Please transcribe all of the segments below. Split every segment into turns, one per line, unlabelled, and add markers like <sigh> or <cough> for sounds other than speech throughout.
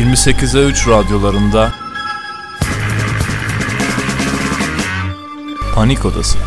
28'e 3 radyolarında Panik Odası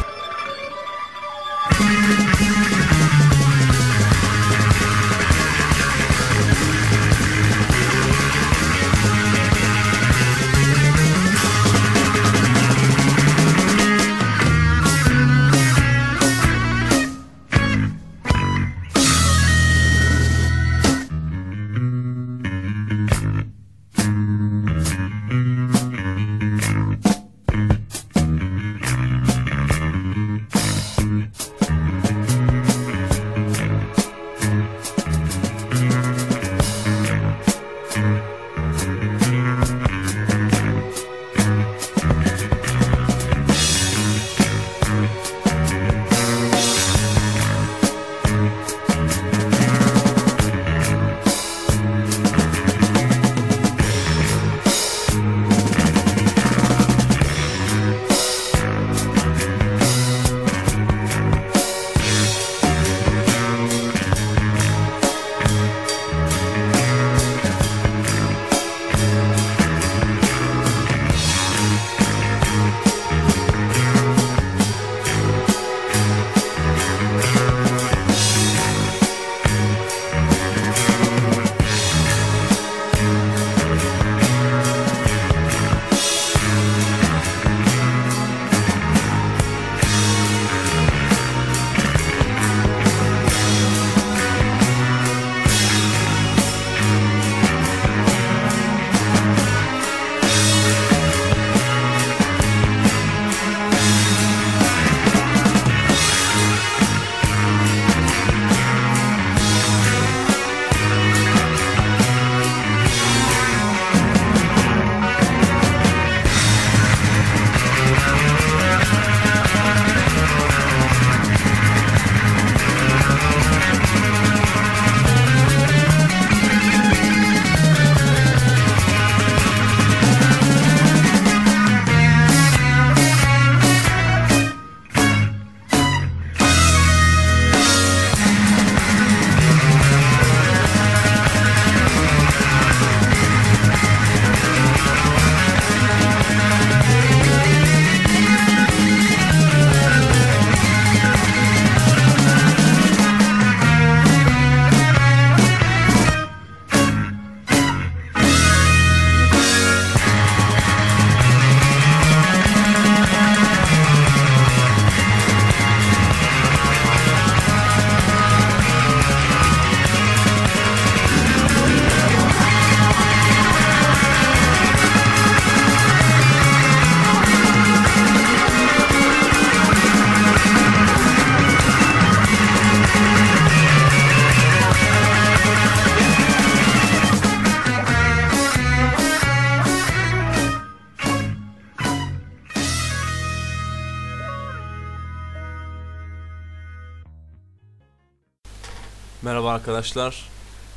Arkadaşlar.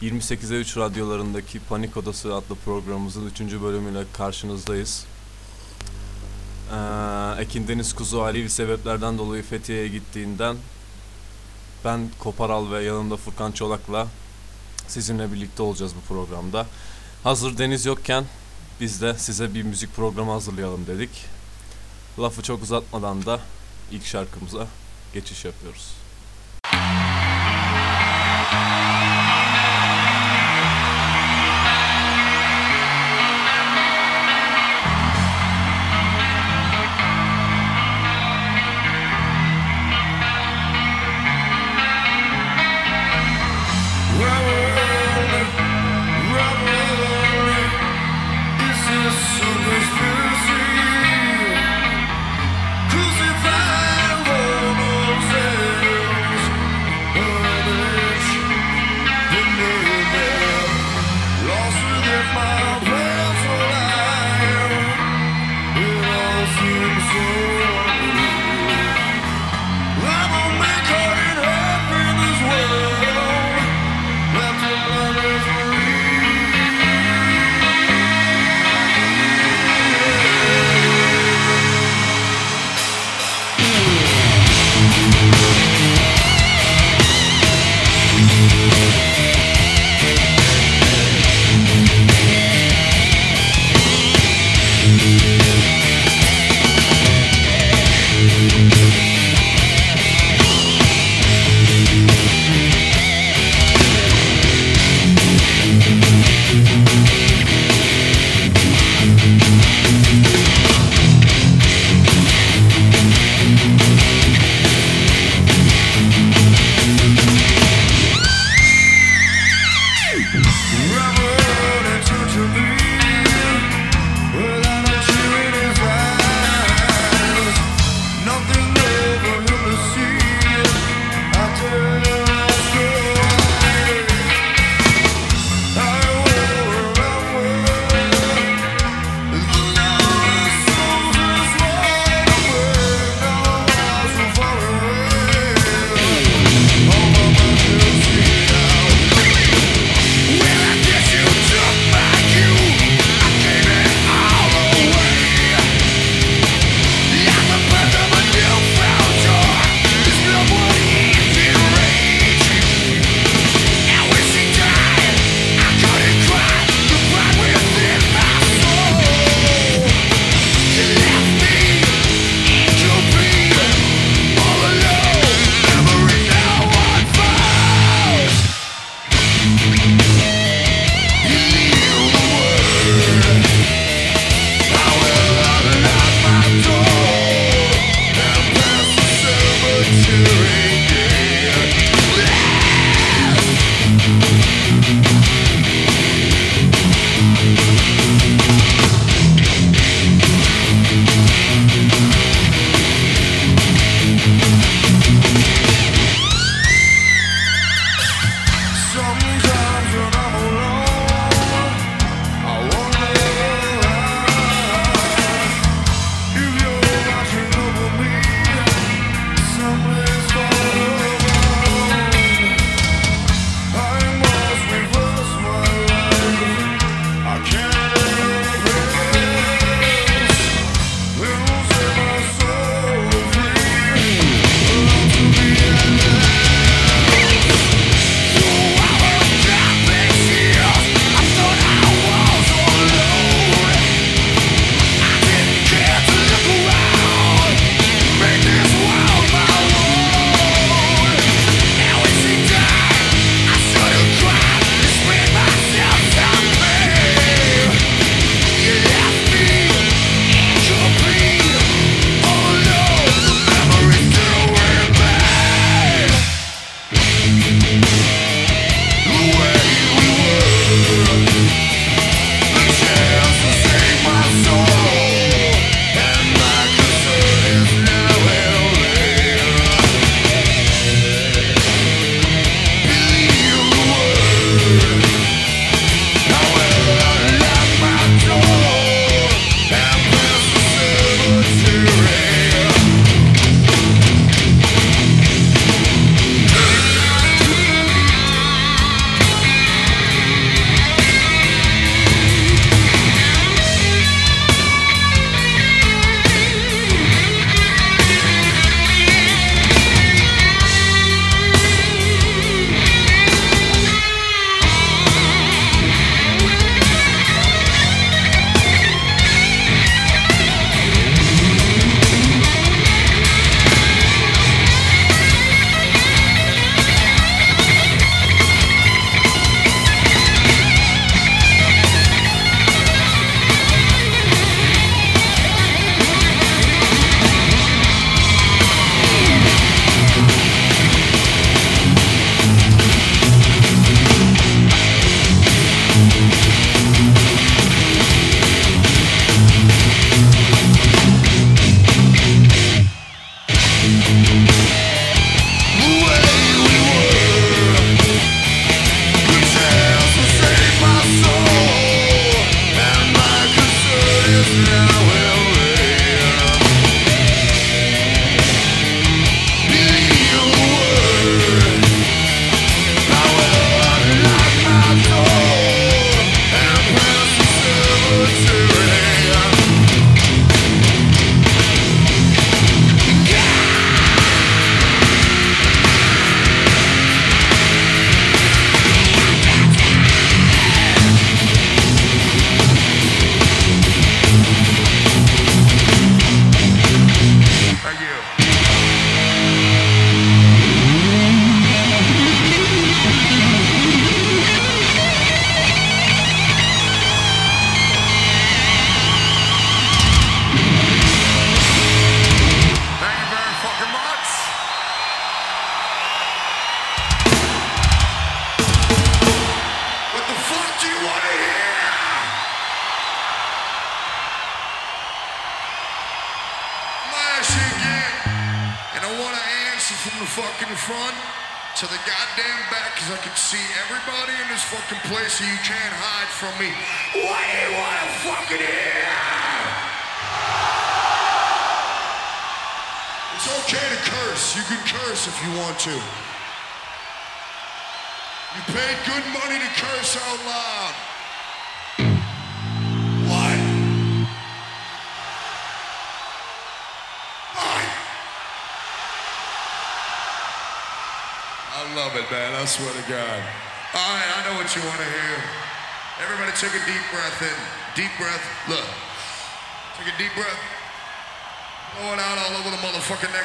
28'e 3 radyolarındaki Panik Odası adlı programımızın 3. bölümüyle karşınızdayız. Ee, Ekin Deniz Kuzu ailevi sebeplerden dolayı Fethiye'ye gittiğinden ben Koparal ve yanında Furkan Çolak'la sizinle birlikte olacağız bu programda. Hazır Deniz yokken biz de size bir müzik programı hazırlayalım dedik. Lafı çok uzatmadan da ilk şarkımıza geçiş yapıyoruz.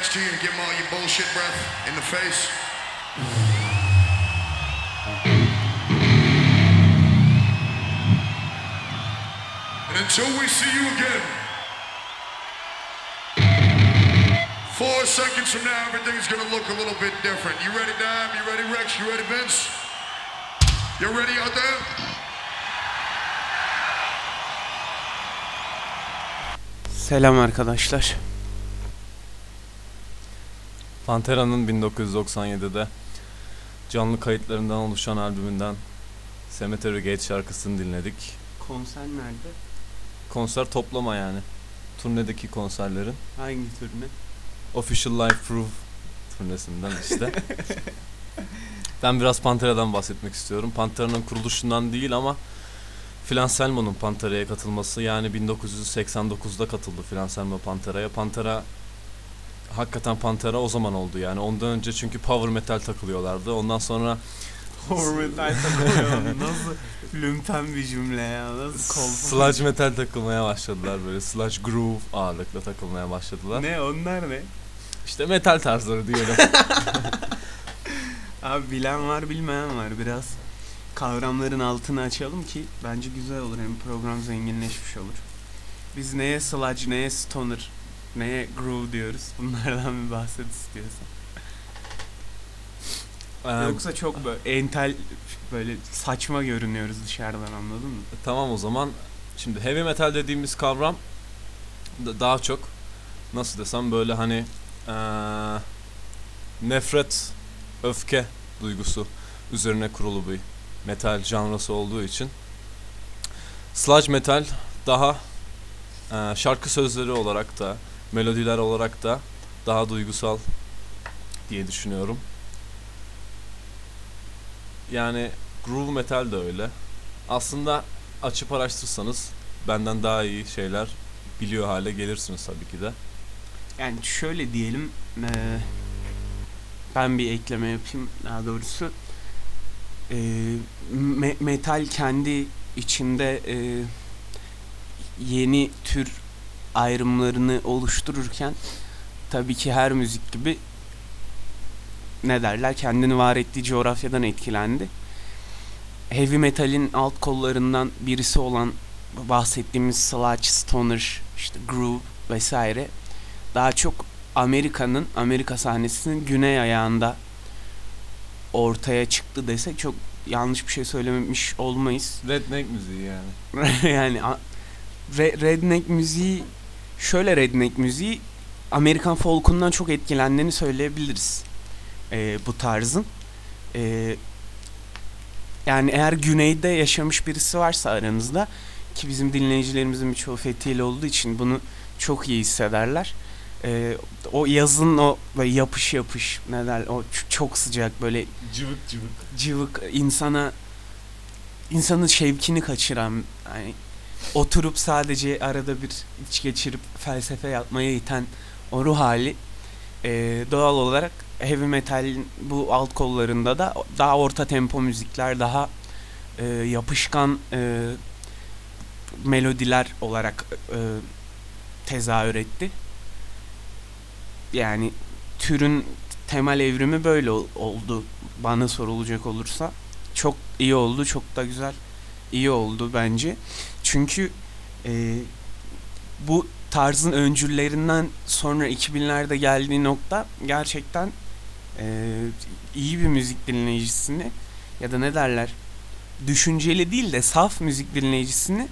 Next to you and give them all your bullshit breath in the face. And until we see you again, four seconds from now, everything's gonna look a little bit different. You ready, Dime? You ready, Rex? You ready, Vince? You ready out there?
Selam arkadaşlar.
Pantera'nın 1997'de canlı kayıtlarından oluşan albümünden Cemetery Gate şarkısını dinledik.
Konser nerede?
Konser toplama yani. Turnedeki konserlerin.
Hangi turne?
Official Live Proof turnesinden işte. <laughs> ben biraz Pantera'dan bahsetmek istiyorum. Pantera'nın kuruluşundan değil ama Phil Anselmo'nun Pantera'ya katılması yani 1989'da katıldı Phil Anselmo Pantera'ya. Pantera hakikaten Pantera o zaman oldu yani. Ondan önce çünkü power metal takılıyorlardı. Ondan sonra
Power metal takılıyor. <laughs> Nasıl lümpen bir cümle ya. Nasıl kol
sludge metal takılmaya başladılar böyle. Sludge groove ağırlıkla takılmaya başladılar.
Ne onlar ne?
İşte metal tarzları diyelim. <laughs>
Abi bilen var bilmeyen var. Biraz kavramların altını açalım ki bence güzel olur. Hem program zenginleşmiş olur. Biz neye sludge, neye stoner, neye groove diyoruz. <laughs> Bunlardan bir bahset istiyorsan.
Ee,
Yoksa çok böyle entel böyle saçma görünüyoruz dışarıdan anladın mı?
Tamam o zaman. Şimdi heavy metal dediğimiz kavram da- daha çok nasıl desem böyle hani eee, nefret, öfke duygusu üzerine kurulu bir metal janrası olduğu için sludge metal daha eee, şarkı sözleri olarak da melodiler olarak da daha duygusal diye düşünüyorum. Yani groove metal de öyle. Aslında açıp araştırsanız benden daha iyi şeyler biliyor hale gelirsiniz tabii ki de.
Yani şöyle diyelim eee, ben bir ekleme yapayım daha doğrusu Eee, me- metal kendi içinde eee, yeni tür ayrımlarını oluştururken tabii ki her müzik gibi ne derler kendini var ettiği coğrafyadan etkilendi. Heavy metalin alt kollarından birisi olan bahsettiğimiz sludge, stoner, işte groove vesaire daha çok Amerika'nın Amerika sahnesinin güney ayağında ortaya çıktı desek çok yanlış bir şey söylememiş olmayız.
Redneck müziği yani. <laughs>
yani re- redneck müziği şöyle redneck müziği Amerikan folkundan çok etkilendiğini söyleyebiliriz ee, bu tarzın. Ee, yani eğer güneyde yaşamış birisi varsa aranızda ki bizim dinleyicilerimizin birçoğu Fethiye'li olduğu için bunu çok iyi hissederler. Ee, o yazın o böyle yapış yapış ne der o çok sıcak böyle
Cıvık cıvık.
cıvık insana insanın şevkini kaçıran yani oturup sadece arada bir iç geçirip felsefe yapmaya iten o ruh hali e, doğal olarak heavy metalin bu alt kollarında da daha orta tempo müzikler daha e, yapışkan e, melodiler olarak e, tezahür etti. Yani türün temel evrimi böyle ol- oldu bana sorulacak olursa. Çok iyi oldu, çok da güzel iyi oldu bence. Çünkü e, bu tarzın öncüllerinden sonra 2000'lerde geldiği nokta gerçekten e, iyi bir müzik dinleyicisini ya da ne derler düşünceli değil de saf müzik dinleyicisini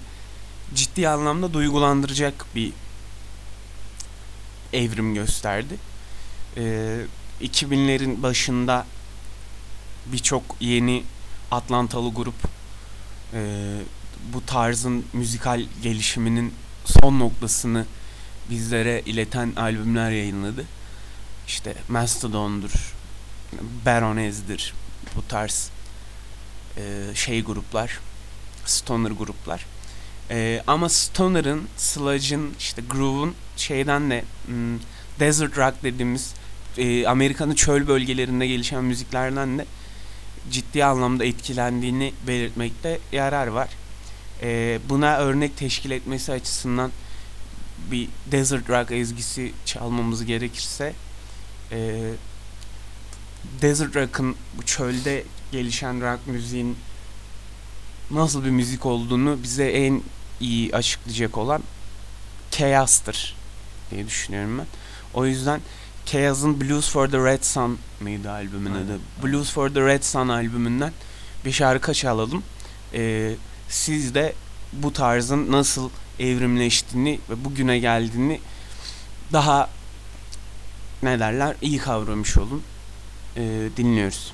ciddi anlamda duygulandıracak bir evrim gösterdi. Ee, 2000'lerin başında birçok yeni Atlantalı grup e, bu tarzın müzikal gelişiminin son noktasını bizlere ileten albümler yayınladı. İşte Mastodon'dur, Baronez'dir bu tarz e, şey gruplar, stoner gruplar. E, ama stoner'ın, sludge'ın, işte groove'un şeyden de hmm, desert rock dediğimiz e, Amerika'nın çöl bölgelerinde gelişen müziklerden de ciddi anlamda etkilendiğini belirtmekte yarar var. E, buna örnek teşkil etmesi açısından bir desert rock ezgisi çalmamız gerekirse e, desert rock'ın bu çölde gelişen rock müziğin nasıl bir müzik olduğunu bize en iyi açıklayacak olan Chaos'tır diye düşünüyorum ben. O yüzden Chaos'ın Blues for the Red Sun mıydı albümün adı? Blues for the Red Sun albümünden bir şarkı çalalım. Ee, siz de bu tarzın nasıl evrimleştiğini ve bugüne geldiğini daha ne derler iyi kavramış olun. Ee, dinliyoruz.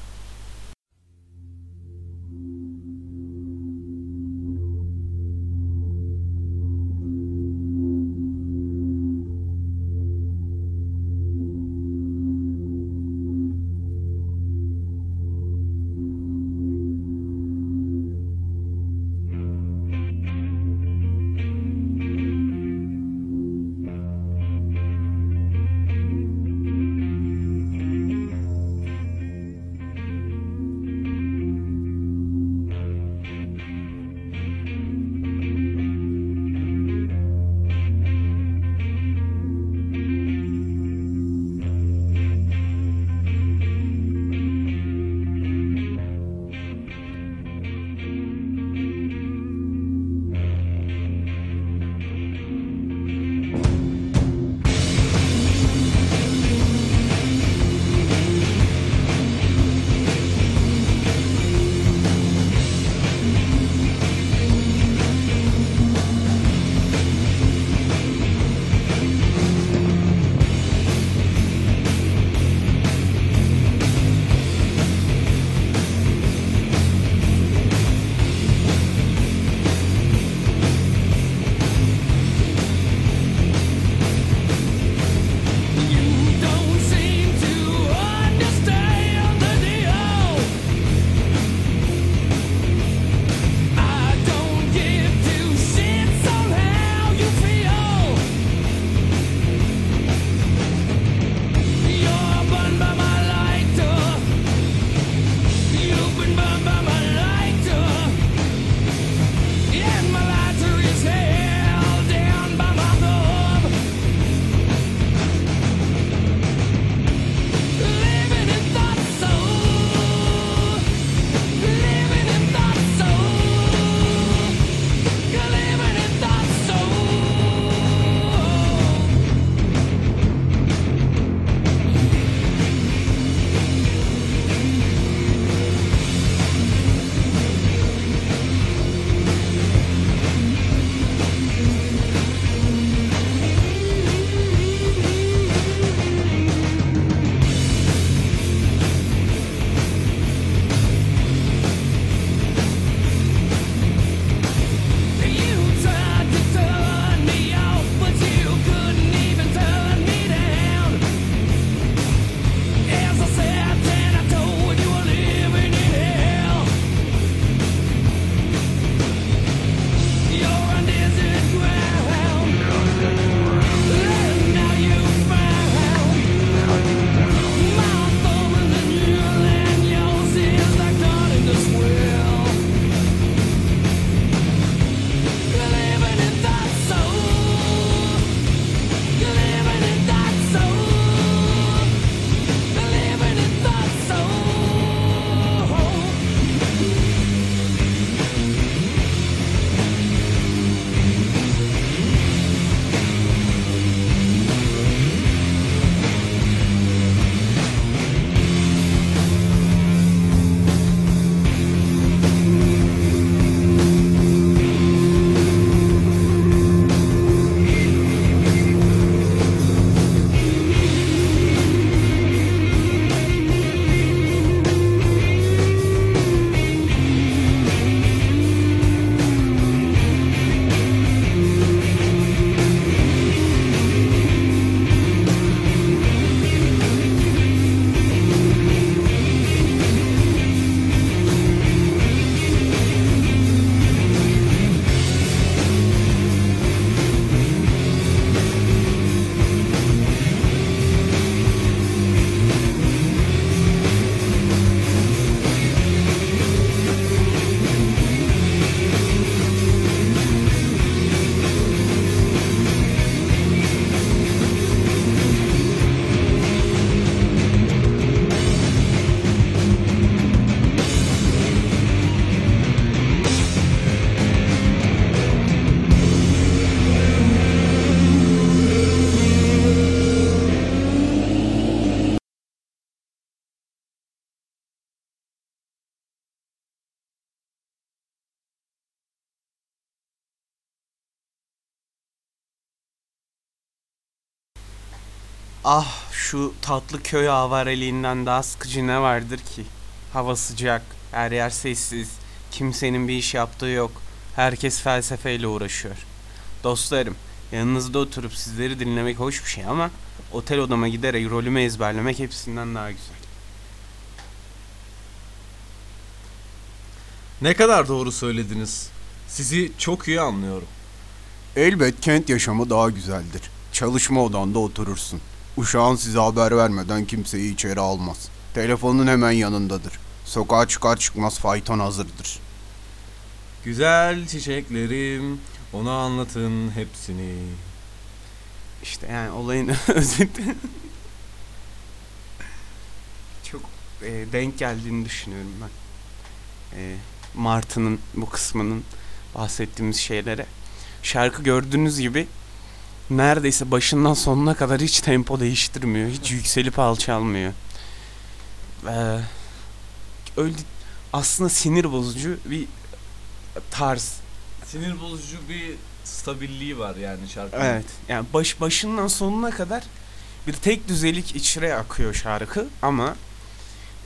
Ah şu tatlı köy avareliğinden daha sıkıcı ne vardır ki? Hava sıcak, her yer sessiz, kimsenin bir iş yaptığı yok. Herkes felsefeyle uğraşıyor. Dostlarım, yanınızda oturup sizleri dinlemek hoş bir şey ama otel odama giderek rolümü ezberlemek hepsinden daha güzel.
Ne kadar doğru söylediniz. Sizi çok iyi anlıyorum.
Elbet kent yaşamı daha güzeldir. Çalışma odanda oturursun. Uşağın size haber vermeden kimseyi içeri almaz. Telefonun hemen yanındadır. Sokağa çıkar çıkmaz fayton hazırdır.
Güzel çiçeklerim, ona anlatın hepsini.
İşte yani olayın <laughs> özeti. Çok e, denk geldiğini düşünüyorum ben. E, Martı'nın bu kısmının bahsettiğimiz şeylere. Şarkı gördüğünüz gibi neredeyse başından sonuna kadar hiç tempo değiştirmiyor. Hiç yükselip alçalmıyor. Ee, öyle aslında sinir bozucu bir tarz
Sinir bozucu bir stabilliği var yani şarkının.
Evet. Yani baş başından sonuna kadar bir tek düzelik içre akıyor şarkı ama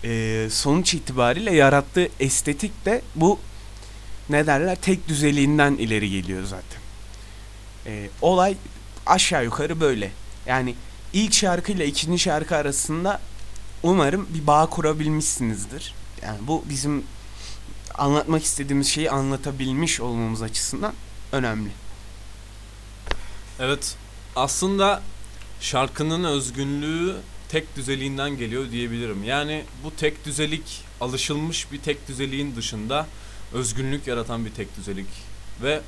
e, sonuç itibariyle yarattığı estetik de bu ne derler tek düzeliğinden ileri geliyor zaten. E, olay aşağı yukarı böyle. Yani ilk şarkıyla ikinci şarkı arasında umarım bir bağ kurabilmişsinizdir. Yani bu bizim anlatmak istediğimiz şeyi anlatabilmiş olmamız açısından önemli.
Evet. Aslında şarkının özgünlüğü tek düzeliğinden geliyor diyebilirim. Yani bu tek düzelik alışılmış bir tek düzeliğin dışında özgünlük yaratan bir tek düzelik ve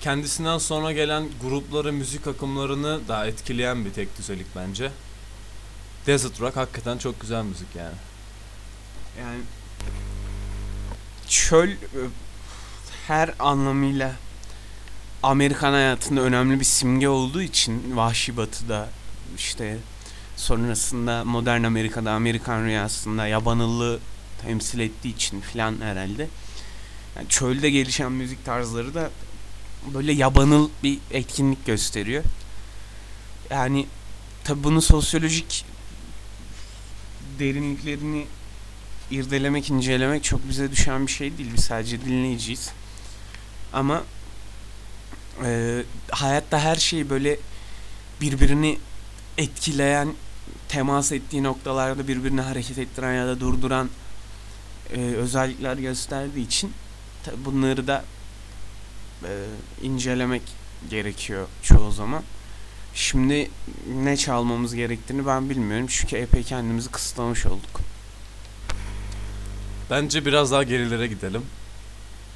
kendisinden sonra gelen grupları, müzik akımlarını da etkileyen bir tek düzelik bence. Desert Rock hakikaten çok güzel müzik yani.
Yani çöl her anlamıyla Amerikan hayatında önemli bir simge olduğu için Vahşi Batı'da işte sonrasında modern Amerika'da Amerikan rüyasında yabanıllığı temsil ettiği için filan herhalde. Yani çölde gelişen müzik tarzları da böyle yabanıl bir etkinlik gösteriyor. Yani tabi bunu sosyolojik derinliklerini irdelemek, incelemek çok bize düşen bir şey değil. Biz sadece dinleyiciyiz. Ama e, hayatta her şeyi böyle birbirini etkileyen, temas ettiği noktalarda birbirini hareket ettiren ya da durduran e, özellikler gösterdiği için bunları da e, incelemek gerekiyor çoğu zaman. Şimdi ne çalmamız gerektiğini ben bilmiyorum çünkü epey kendimizi kısıtlamış olduk.
Bence biraz daha gerilere gidelim.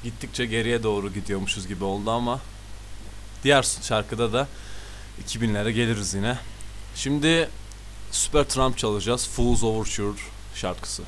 Gittikçe geriye doğru gidiyormuşuz gibi oldu ama diğer şarkıda da 2000'lere geliriz yine. Şimdi Super Trump çalacağız. Fool's Overture şarkısı.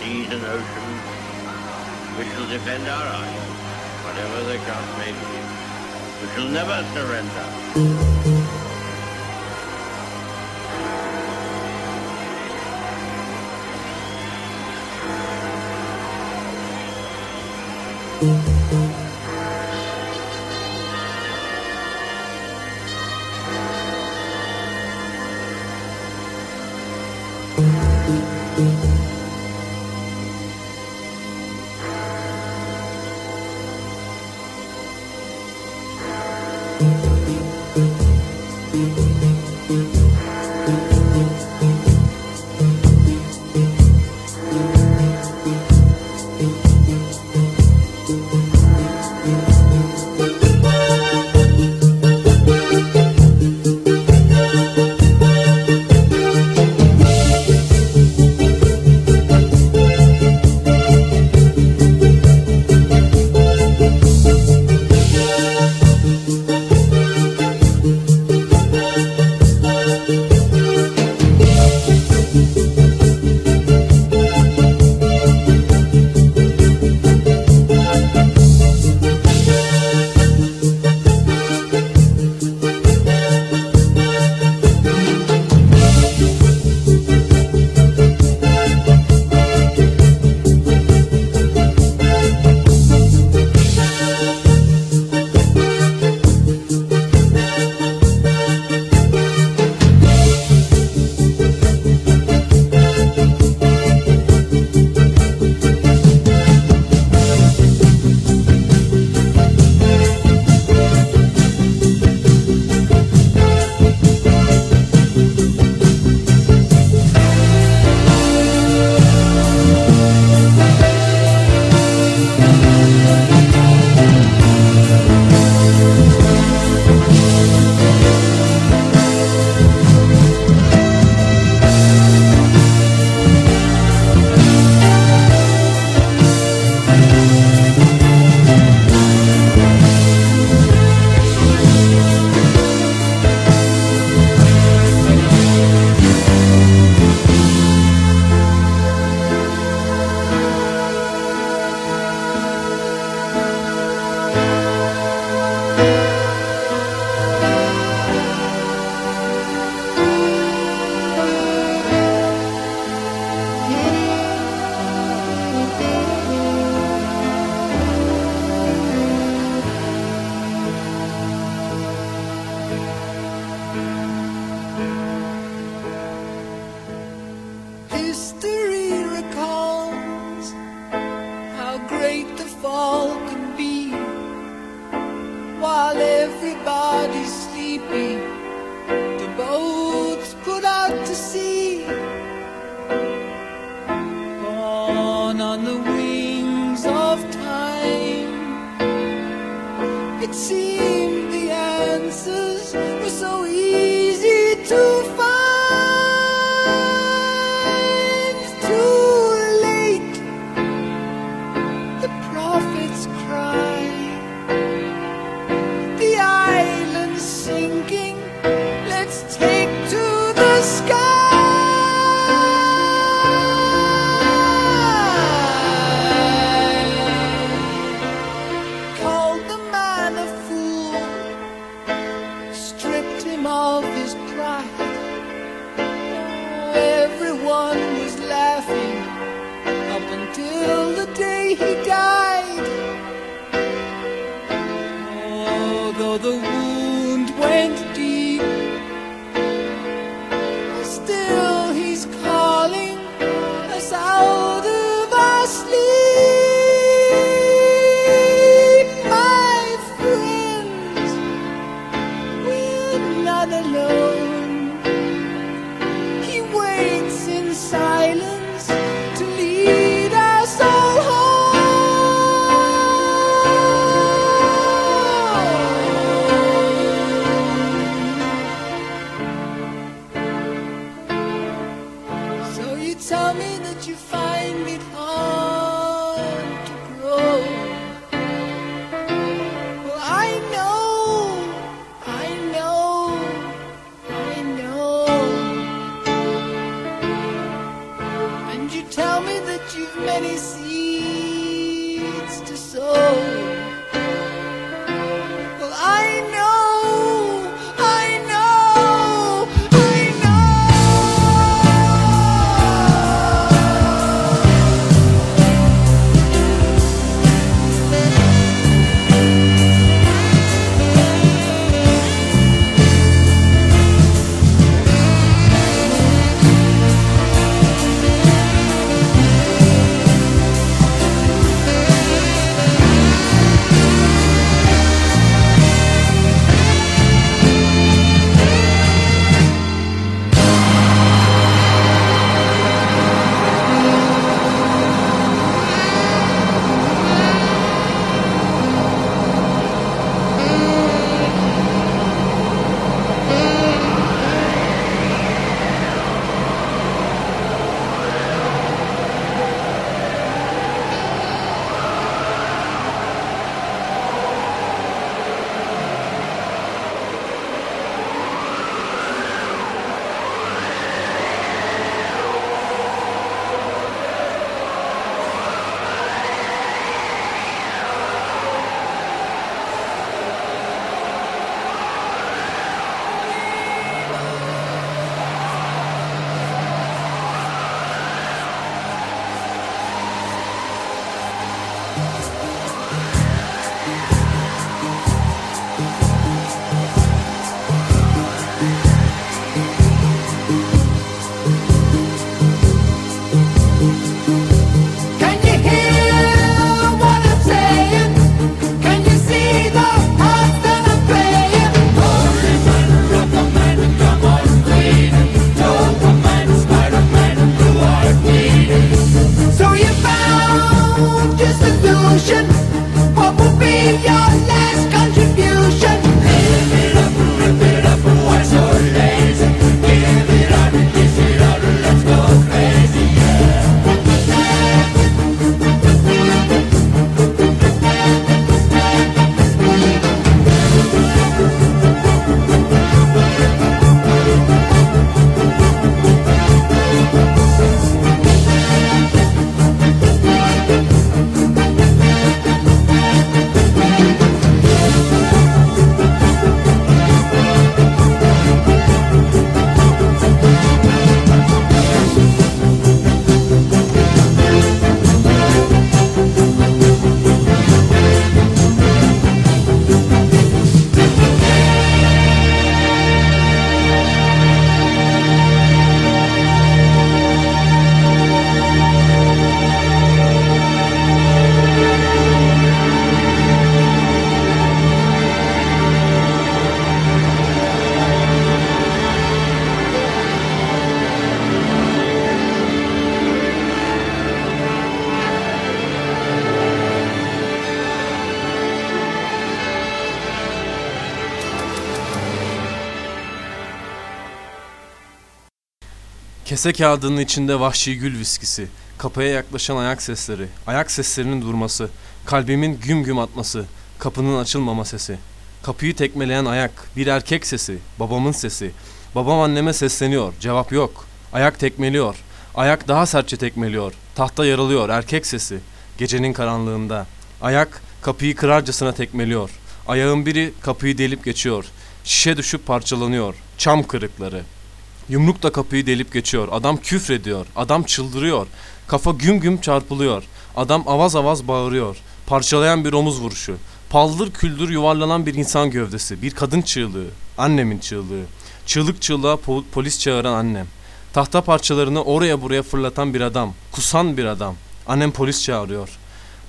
seas and oceans, we shall defend our island, whatever the cost may be. We shall never surrender.
Kese kağıdının içinde vahşi gül viskisi, kapıya yaklaşan ayak sesleri, ayak seslerinin durması, kalbimin güm güm atması, kapının açılmama sesi, kapıyı tekmeleyen ayak, bir erkek sesi, babamın sesi, babam anneme sesleniyor, cevap yok, ayak tekmeliyor, ayak daha sertçe tekmeliyor, tahta yarılıyor, erkek sesi, gecenin karanlığında, ayak kapıyı kırarcasına tekmeliyor, ayağın biri kapıyı delip geçiyor, şişe düşüp parçalanıyor, çam kırıkları, Yumruk da kapıyı delip geçiyor. Adam küfrediyor. Adam çıldırıyor. Kafa güm güm çarpılıyor. Adam avaz avaz bağırıyor. Parçalayan bir omuz vuruşu. Paldır küldür yuvarlanan bir insan gövdesi. Bir kadın çığlığı. Annemin çığlığı. Çığlık çığlığa po- polis çağıran annem. Tahta parçalarını oraya buraya fırlatan bir adam. Kusan bir adam. Annem polis çağırıyor.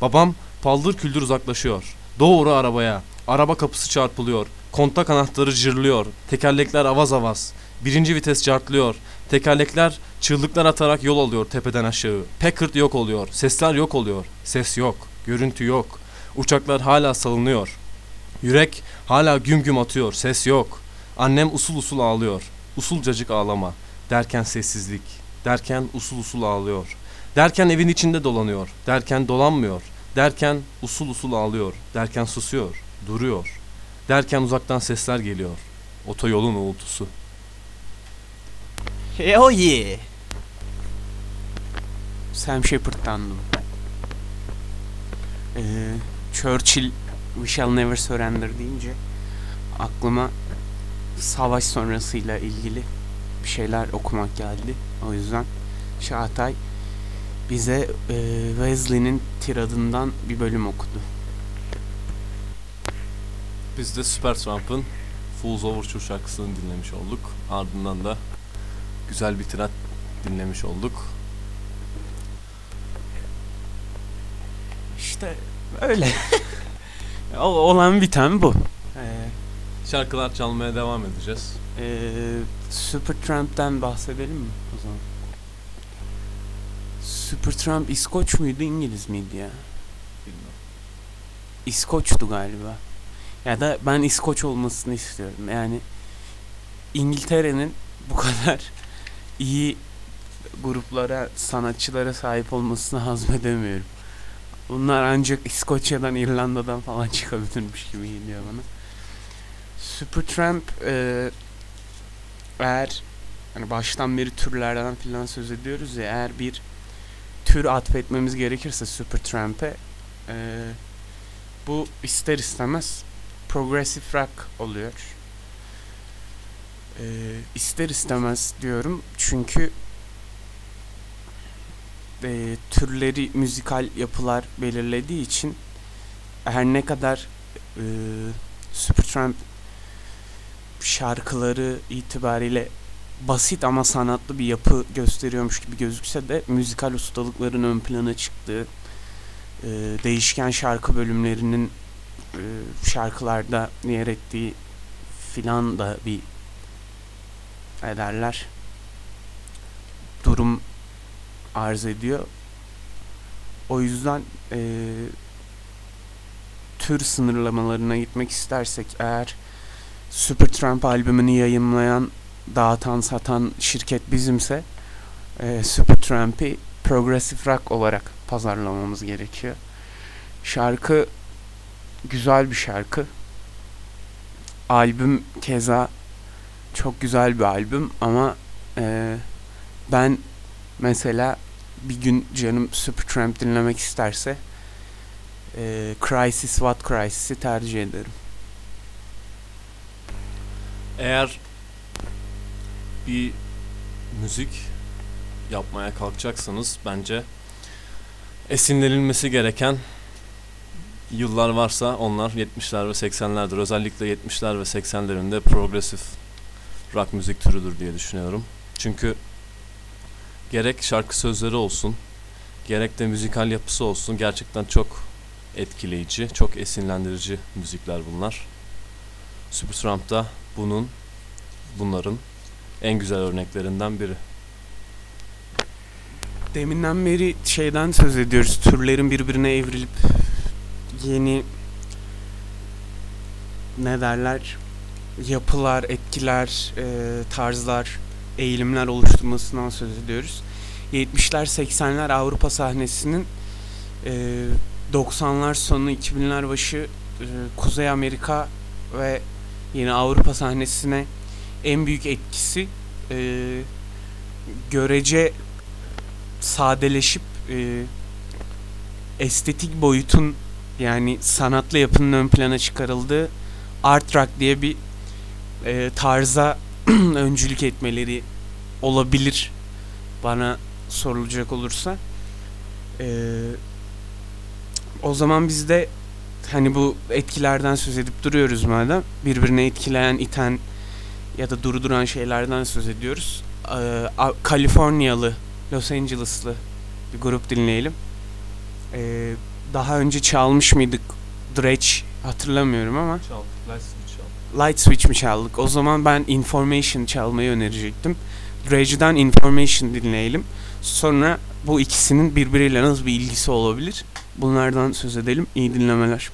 Babam paldır küldür uzaklaşıyor. Doğru arabaya. Araba kapısı çarpılıyor. Kontak anahtarı cırlıyor. Tekerlekler avaz avaz. Birinci vites cartlıyor. Tekerlekler çığlıklar atarak yol alıyor tepeden aşağı. Packard yok oluyor. Sesler yok oluyor. Ses yok. Görüntü yok. Uçaklar hala salınıyor. Yürek hala güm güm atıyor. Ses yok. Annem usul usul ağlıyor. Usulcacık ağlama. Derken sessizlik. Derken usul usul ağlıyor. Derken evin içinde dolanıyor. Derken dolanmıyor. Derken usul usul ağlıyor. Derken susuyor. Duruyor. Derken uzaktan sesler geliyor. Otoyolun uğultusu.
Hell yeah. Sam Shepard'dandım. e, Churchill We Shall Never Surrender deyince aklıma savaş sonrasıyla ilgili bir şeyler okumak geldi. O yüzden Çağatay bize e, Wesley'nin tiradından bir bölüm okudu.
Biz de Supertramp'ın Fools Overture şarkısını dinlemiş olduk. Ardından da güzel bir tirat dinlemiş olduk.
İşte öyle. <laughs> Olan biten bu. Ee,
Şarkılar çalmaya devam edeceğiz.
Ee, Supertramp'ten bahsedelim mi o zaman? Supertramp İskoç muydu İngiliz miydi ya?
Bilmiyorum.
İskoç'tu galiba. Ya da ben İskoç olmasını istiyorum. Yani İngiltere'nin bu kadar iyi gruplara, sanatçılara sahip olmasını hazmedemiyorum. Bunlar ancak İskoçya'dan, İrlanda'dan falan çıkabilirmiş gibi geliyor bana. Supertramp e, eğer hani baştan beri türlerden filan söz ediyoruz ya eğer bir tür atfetmemiz gerekirse Supertramp'e e, bu ister istemez progressive rock oluyor. E, ister istemez diyorum. Çünkü e, türleri müzikal yapılar belirlediği için her ne kadar e, Supertramp şarkıları itibariyle basit ama sanatlı bir yapı gösteriyormuş gibi gözükse de müzikal ustalıkların ön plana çıktığı e, değişken şarkı bölümlerinin e, şarkılarda yer ettiği filan da bir ederler durum arz ediyor. O yüzden e, tür sınırlamalarına gitmek istersek eğer Supertramp albümünü yayınlayan, dağıtan, satan şirket bizimse e, Supertramp'i Progressive Rock olarak pazarlamamız gerekiyor. Şarkı güzel bir şarkı. Albüm keza çok güzel bir albüm ama e, ben mesela bir gün canım Supertramp dinlemek isterse e, Crisis What Crisis'i tercih ederim.
Eğer bir müzik yapmaya kalkacaksanız bence esinlenilmesi gereken yıllar varsa onlar 70'ler ve 80'lerdir. Özellikle 70'ler ve 80'lerinde progresif rock müzik türüdür diye düşünüyorum. Çünkü gerek şarkı sözleri olsun, gerek de müzikal yapısı olsun gerçekten çok etkileyici, çok esinlendirici müzikler bunlar. Supertramp da bunun, bunların en güzel örneklerinden biri.
Deminden beri şeyden söz ediyoruz. Türlerin birbirine evrilip yeni ne derler yapılar, etkiler, e, tarzlar, eğilimler oluşturmasından söz ediyoruz. 70'ler 80'ler Avrupa sahnesinin e, 90'lar sonu 2000'ler başı e, Kuzey Amerika ve yine Avrupa sahnesine en büyük etkisi e, görece sadeleşip e, estetik boyutun yani sanatlı yapının ön plana çıkarıldığı art rock diye bir e, tarza <clears throat> öncülük etmeleri olabilir bana sorulacak olursa. E, o zaman biz de hani bu etkilerden söz edip duruyoruz madem birbirine etkileyen, iten ya da durduran şeylerden söz ediyoruz. E, Kaliforniyalı, Los Angeles'lı bir grup dinleyelim. E, daha önce çalmış mıydık? Dredge hatırlamıyorum ama
Çal, Light Switch
mi çaldık? O zaman ben Information çalmayı önerecektim. Dredge'den Information dinleyelim. Sonra bu ikisinin birbiriyle nasıl bir ilgisi olabilir? Bunlardan söz edelim. İyi dinlemeler.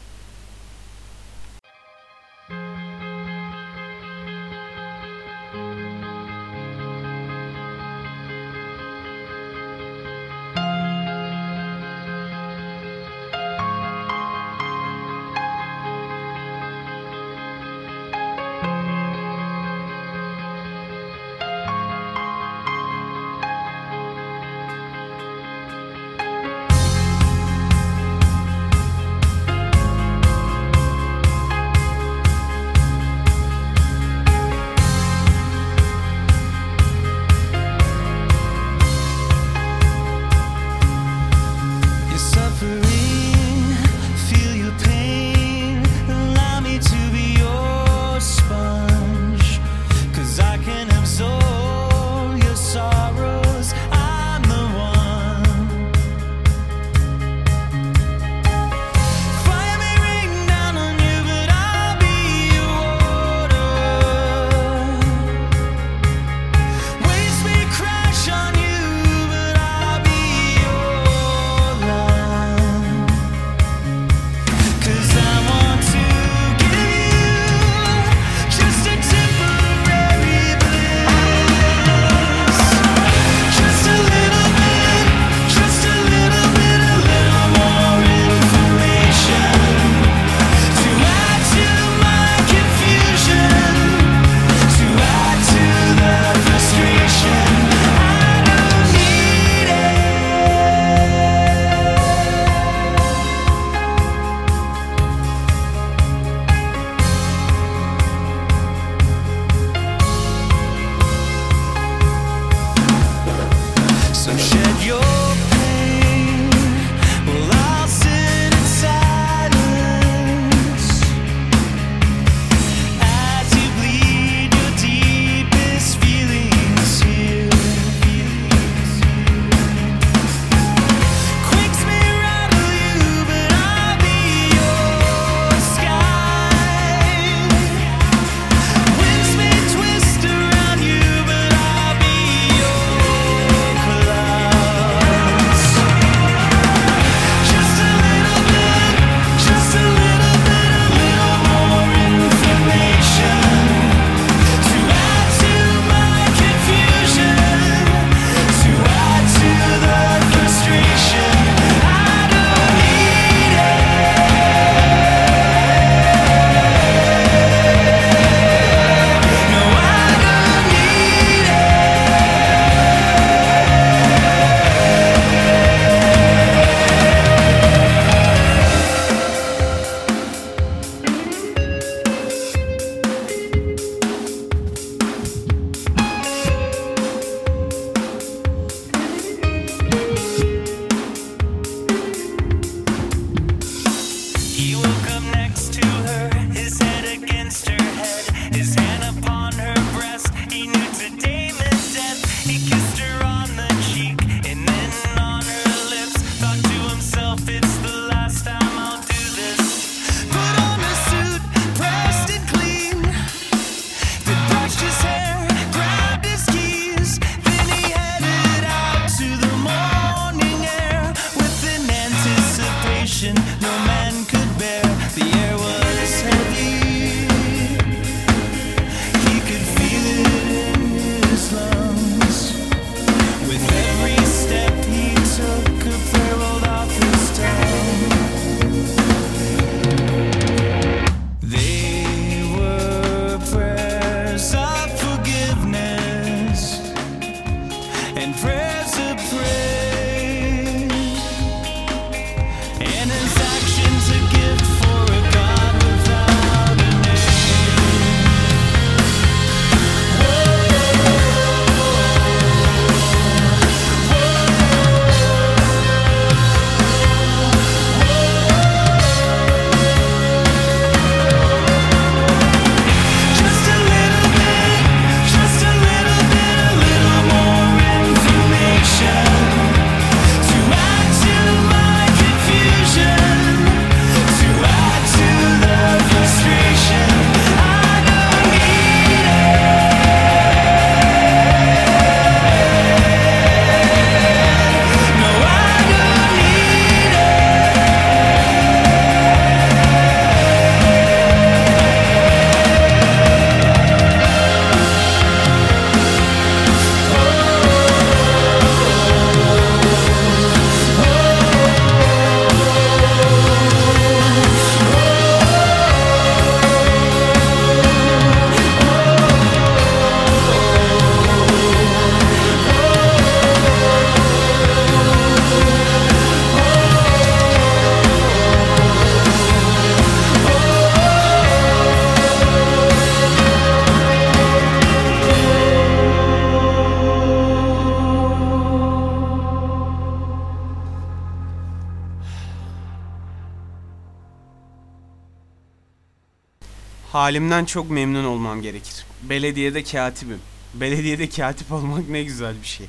Halimden çok memnun olmam gerekir. Belediyede katibim. Belediyede katip olmak ne güzel bir şey.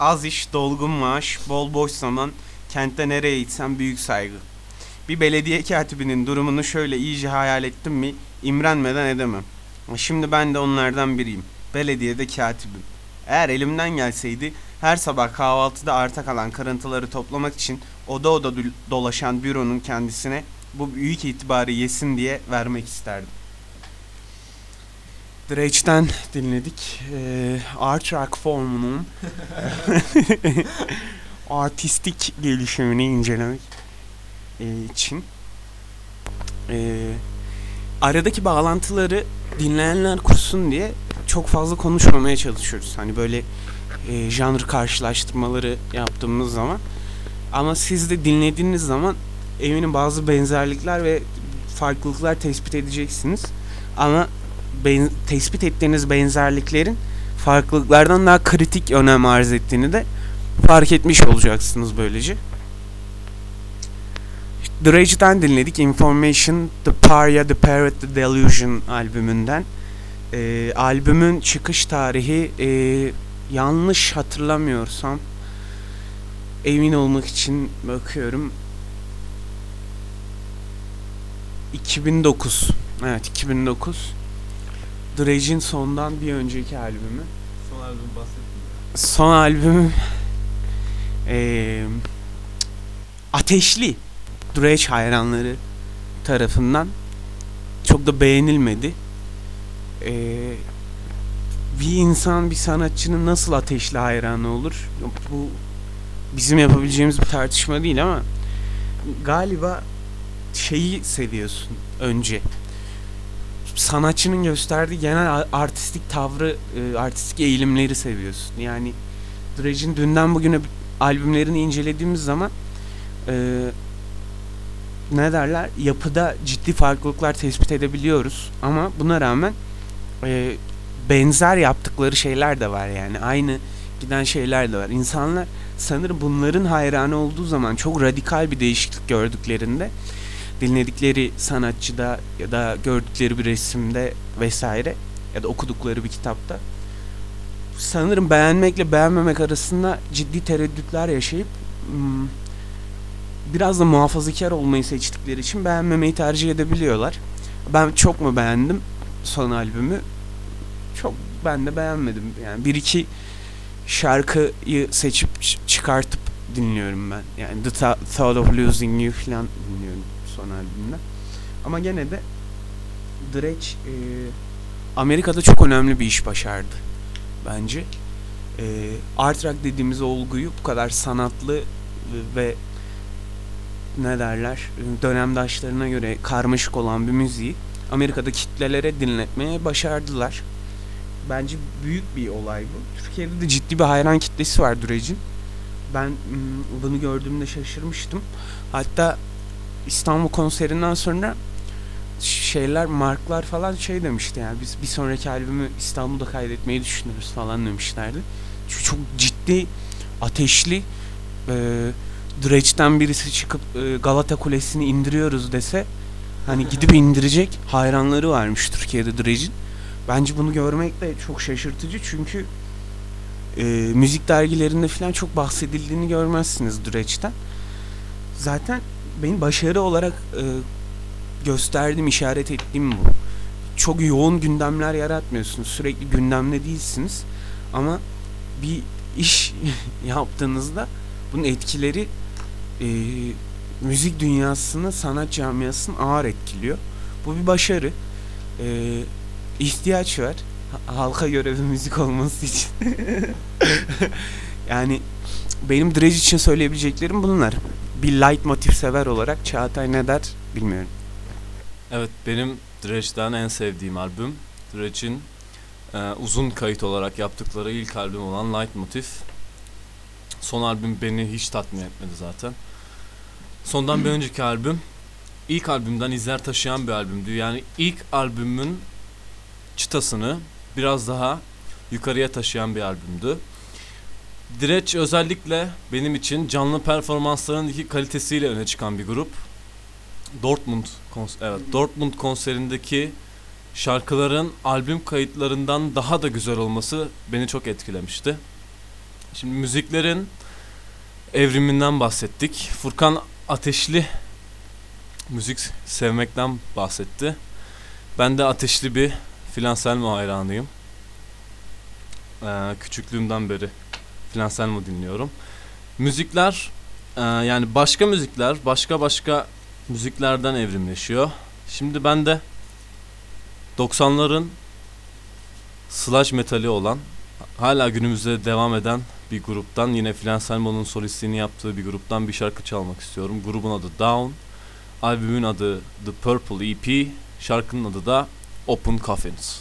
Az iş, dolgun maaş, bol boş zaman, kentte nereye gitsem büyük saygı. Bir belediye katibinin durumunu şöyle iyice hayal ettim mi imrenmeden edemem. Şimdi ben de onlardan biriyim. Belediyede katibim. Eğer elimden gelseydi her sabah kahvaltıda arta kalan kırıntıları toplamak için oda oda dol- dolaşan büronun kendisine bu büyük itibarı yesin diye vermek isterdim. Drake'den dinledik. Ee, art rock formunun <laughs> artistik gelişimini incelemek e, için. Ee, aradaki bağlantıları dinleyenler kursun diye çok fazla konuşmamaya çalışıyoruz. Hani böyle e, janr karşılaştırmaları yaptığımız zaman. Ama siz de dinlediğiniz zaman eminim bazı benzerlikler ve farklılıklar tespit edeceksiniz. Ama ben, tespit ettiğiniz benzerliklerin farklılıklardan daha kritik önem arz ettiğini de fark etmiş olacaksınız böylece. The Rage'den dinledik. Information, The Paria, The Parrot, The Delusion albümünden. Ee, albümün çıkış tarihi e, yanlış hatırlamıyorsam emin olmak için bakıyorum 2009 evet 2009 The Rage'in sondan bir önceki albümü
Son albüm bahsetmiyor.
son albüm eee, ateşli Dredge hayranları tarafından çok da beğenilmedi. Eee, bir insan bir sanatçının nasıl ateşli hayranı olur? Bu bizim yapabileceğimiz bir tartışma değil ama galiba şeyi seviyorsun önce. Sanatçının gösterdiği genel artistik tavrı, e, artistik eğilimleri seviyorsun. Yani Dredge'in dünden bugüne albümlerini incelediğimiz zaman e, ne derler yapıda ciddi farklılıklar tespit edebiliyoruz ama buna rağmen e, benzer yaptıkları şeyler de var yani aynı giden şeyler de var. İnsanlar sanırım bunların hayranı olduğu zaman çok radikal bir değişiklik gördüklerinde dinledikleri sanatçıda ya da gördükleri bir resimde vesaire ya da okudukları bir kitapta sanırım beğenmekle beğenmemek arasında ciddi tereddütler yaşayıp hmm, biraz da muhafazakar olmayı seçtikleri için beğenmemeyi tercih edebiliyorlar. Ben çok mu beğendim son albümü? Çok ben de beğenmedim. Yani bir iki şarkıyı seçip çıkartıp dinliyorum ben. Yani The Thought of Losing You falan dinliyorum son albümden. Ama gene de Dredge e, Amerika'da çok önemli bir iş başardı bence. E, art rock dediğimiz olguyu bu kadar sanatlı ve ne derler dönemdaşlarına göre karmaşık olan bir müziği Amerika'da kitlelere dinletmeye başardılar. Bence büyük bir olay bu. Türkiye'de de ciddi bir hayran kitlesi var Dredge'in. Ben mm, bunu gördüğümde şaşırmıştım. Hatta İstanbul konserinden sonra şeyler, marklar falan şey demişti yani biz bir sonraki albümü İstanbul'da kaydetmeyi düşünüyoruz falan demişlerdi. Çünkü çok ciddi, ateşli e, Dredge'den birisi çıkıp e, Galata Kulesi'ni indiriyoruz dese hani gidip indirecek hayranları varmış Türkiye'de Dredge'in. Bence bunu görmek de çok şaşırtıcı çünkü e, müzik dergilerinde falan çok bahsedildiğini görmezsiniz Dredge'den. Zaten benim başarı olarak e, gösterdiğim, işaret ettiğim bu. Çok yoğun gündemler yaratmıyorsunuz. Sürekli gündemde değilsiniz. Ama bir iş <laughs> yaptığınızda bunun etkileri e, müzik dünyasını, sanat camiasını ağır etkiliyor. Bu bir başarı. E, ihtiyaç var. Ha- Halka göre müzik olması için. <laughs> yani benim Dredge için söyleyebileceklerim bunlar. Bir light motif sever olarak Çağatay ne der bilmiyorum.
Evet benim Dredge'den en sevdiğim albüm. Dredge'in e, uzun kayıt olarak yaptıkları ilk albüm olan Leitmotiv. Son albüm beni hiç tatmin etmedi zaten. Sondan bir önceki albüm ilk albümden izler taşıyan bir albümdü. Yani ilk albümün çıtasını biraz daha yukarıya taşıyan bir albümdü. Dredge özellikle benim için canlı performanslarındaki kalitesiyle öne çıkan bir grup. Dortmund kons- evet Dortmund konserindeki şarkıların albüm kayıtlarından daha da güzel olması beni çok etkilemişti. Şimdi müziklerin evriminden bahsettik. Furkan Ateşli müzik sevmekten bahsetti. Ben de ateşli bir Filan Selma hayranıyım. Ee, küçüklüğümden beri Filan Selma dinliyorum. Müzikler e, yani başka müzikler başka başka müziklerden evrimleşiyor. Şimdi ben de 90'ların slash metali olan hala günümüzde devam eden bir gruptan yine Filan Selman'ın solistliğini yaptığı bir gruptan bir şarkı çalmak istiyorum. Grubun adı Down. Albümün adı The Purple EP. Şarkının adı da Open Coffins.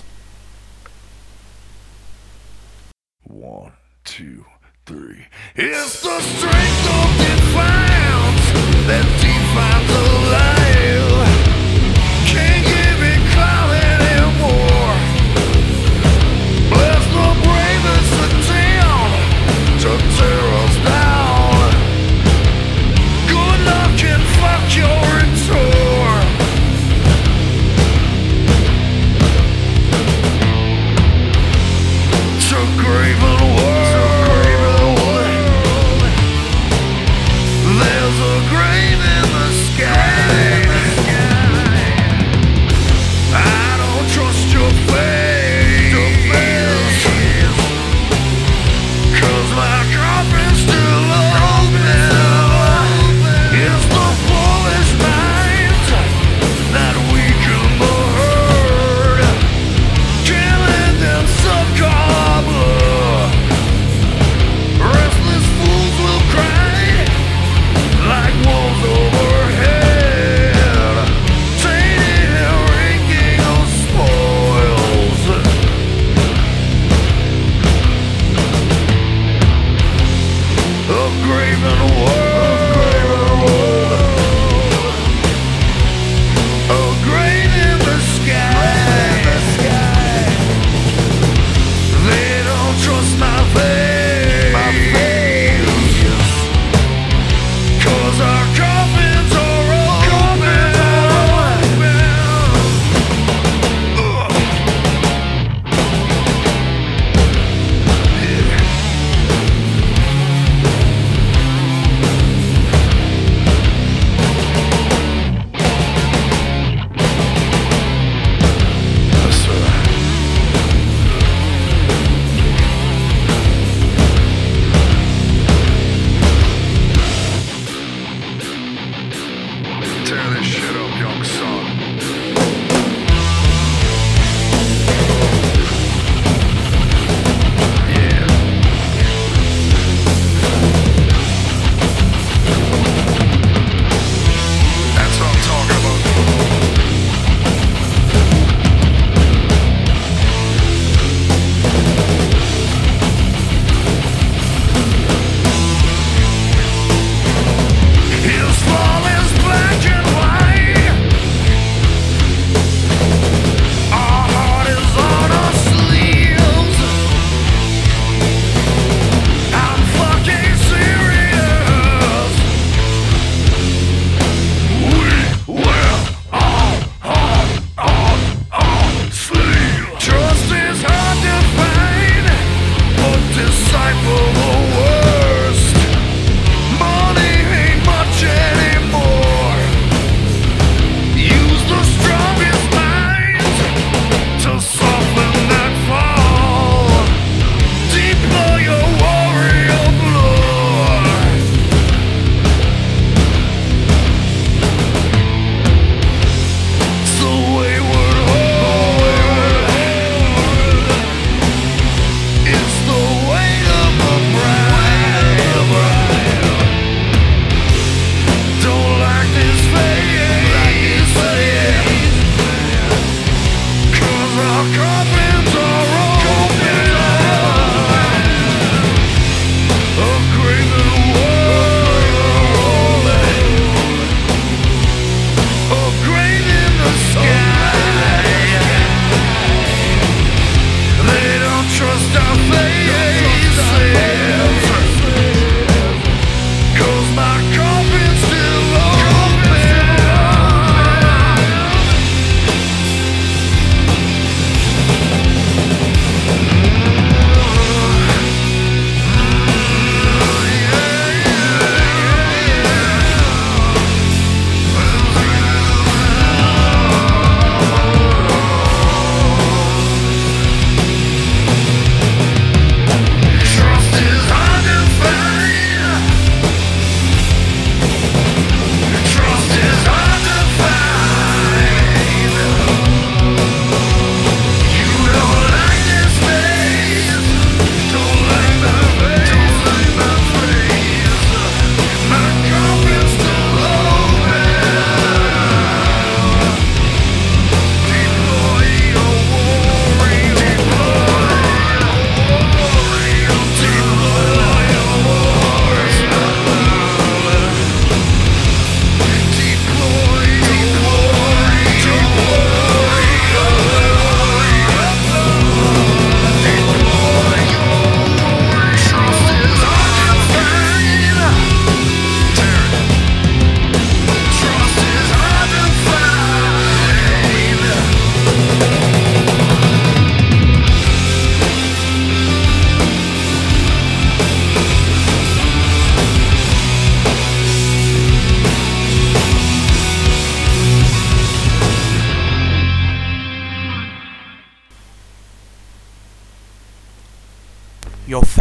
One, two, three. It's the strength of defiance that defines the life. Can't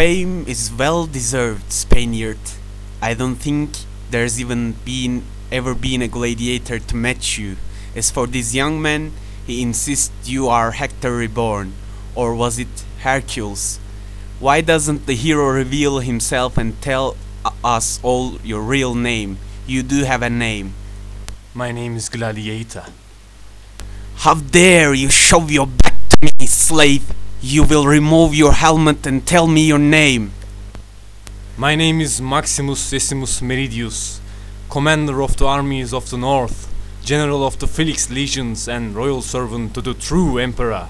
fame is well deserved, Spaniard. I don't think there's even been ever been a gladiator to match you. As for this young man, he insists you are Hector reborn, or was it Hercules? Why doesn't the hero reveal himself and tell us all your real name? You do have a name.
My name is Gladiator.
How dare you shove your back to me, slave! You will remove your helmet and tell me your name.
My name is Maximus Decimus Meridius, commander of the armies of the north, general of the Felix legions and royal servant to the true emperor,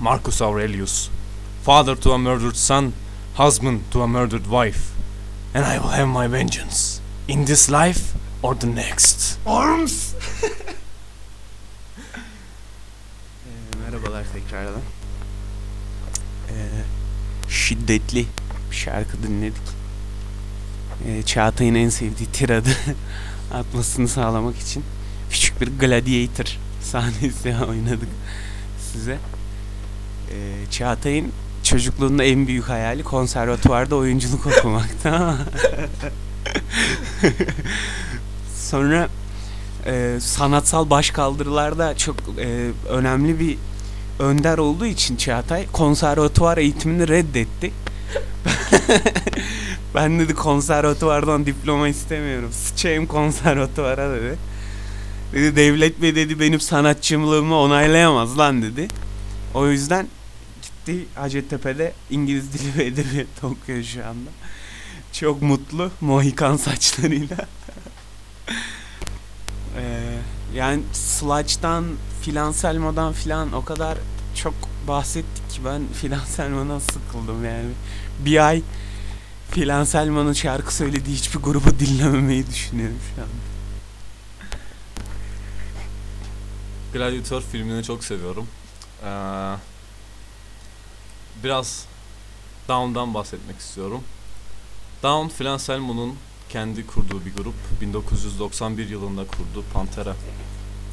Marcus Aurelius, father to a murdered son, husband to a murdered wife, and I will have my vengeance in this life or the next.
Arms! <laughs> Eh, merhabalar tekrardan. Ee, şiddetli bir şarkı dinledik. Ee, Çağatay'ın en sevdiği tiradı <laughs> atmasını sağlamak için küçük bir gladiator sahnesi <laughs> oynadık size. Ee, Çağatay'ın çocukluğunda en büyük hayali konservatuvarda oyunculuk okumakta <laughs> sonra e, sanatsal başkaldırılarda çok e, önemli bir önder olduğu için Çağatay konservatuvar eğitimini reddetti. <laughs> ben dedi konservatuvardan diploma istemiyorum. Sıçayım konservatuvara dedi. Dedi devlet bey dedi benim sanatçılığımı onaylayamaz lan dedi. O yüzden gitti Hacettepe'de İngiliz dili ve edebiyatı okuyor şu anda. Çok mutlu Mohikan saçlarıyla. <laughs> Ee, yani Sludge'dan, Filan Selma'dan filan o kadar çok bahsettik ki ben <laughs> Filan Selma'dan sıkıldım yani. Bir ay Filan Selma'nın şarkı söylediği hiçbir grubu <laughs> dinlememeyi düşünüyorum şu an.
Gladiator filmini çok seviyorum. Ee, biraz Down'dan bahsetmek istiyorum. Down, Phil Anselmo'nun kendi kurduğu bir grup. 1991 yılında kurdu Pantera.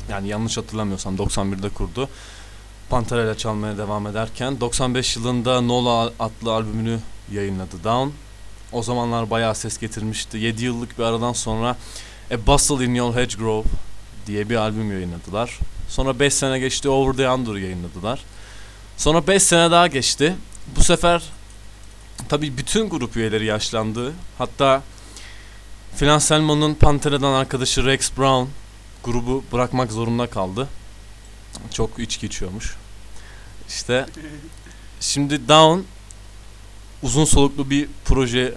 Yani yanlış hatırlamıyorsam 91'de kurdu. Pantera ile çalmaya devam ederken 95 yılında Nola adlı albümünü yayınladı Down. O zamanlar bayağı ses getirmişti. 7 yıllık bir aradan sonra A Bustle in Your Hedgerow diye bir albüm yayınladılar. Sonra 5 sene geçti Over the Under yayınladılar. Sonra 5 sene daha geçti. Bu sefer tabii bütün grup üyeleri yaşlandı. Hatta Phil Anselmo'nun Pantera'dan arkadaşı Rex Brown grubu bırakmak zorunda kaldı. Çok içki içiyormuş. İşte şimdi Down uzun soluklu bir proje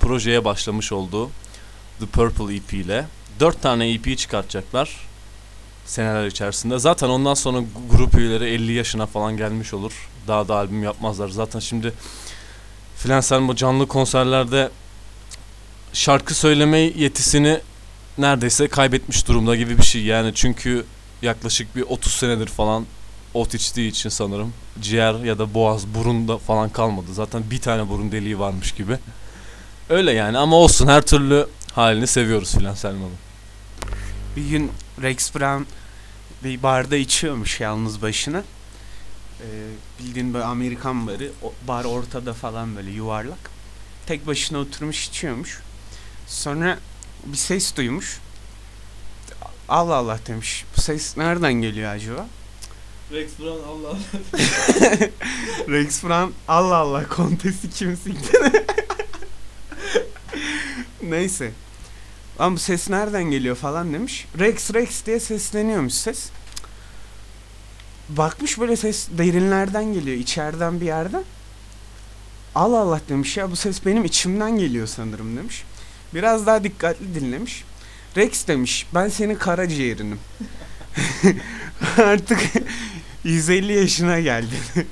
projeye başlamış oldu. The Purple EP ile. 4 tane EP çıkartacaklar seneler içerisinde. Zaten ondan sonra grup üyeleri 50 yaşına falan gelmiş olur. Daha da albüm yapmazlar. Zaten şimdi Phil Anselmo canlı konserlerde şarkı söyleme yetisini neredeyse kaybetmiş durumda gibi bir şey. Yani çünkü yaklaşık bir 30 senedir falan ot içtiği için sanırım ciğer ya da boğaz burunda falan kalmadı. Zaten bir tane burun deliği varmış gibi. Öyle yani ama olsun her türlü halini seviyoruz Phil Anselmo'nun.
Bir gün Rex Brown bir barda içiyormuş yalnız başına. Ee, bildiğin böyle Amerikan barı. Bar ortada falan böyle yuvarlak. Tek başına oturmuş içiyormuş. Sonra bir ses duymuş. Allah Allah demiş. Bu ses nereden geliyor acaba?
Rex Brown Allah <laughs>
Rex Brown Allah Allah kontesi kimsin? <laughs> Neyse. Ama bu ses nereden geliyor falan demiş. Rex Rex diye sesleniyormuş ses. Bakmış böyle ses derinlerden geliyor içeriden bir yerden. Allah Allah demiş ya bu ses benim içimden geliyor sanırım demiş. Biraz daha dikkatli dinlemiş. Rex demiş ben senin karaciğerinim. <laughs> Artık 150 yaşına geldin. <laughs>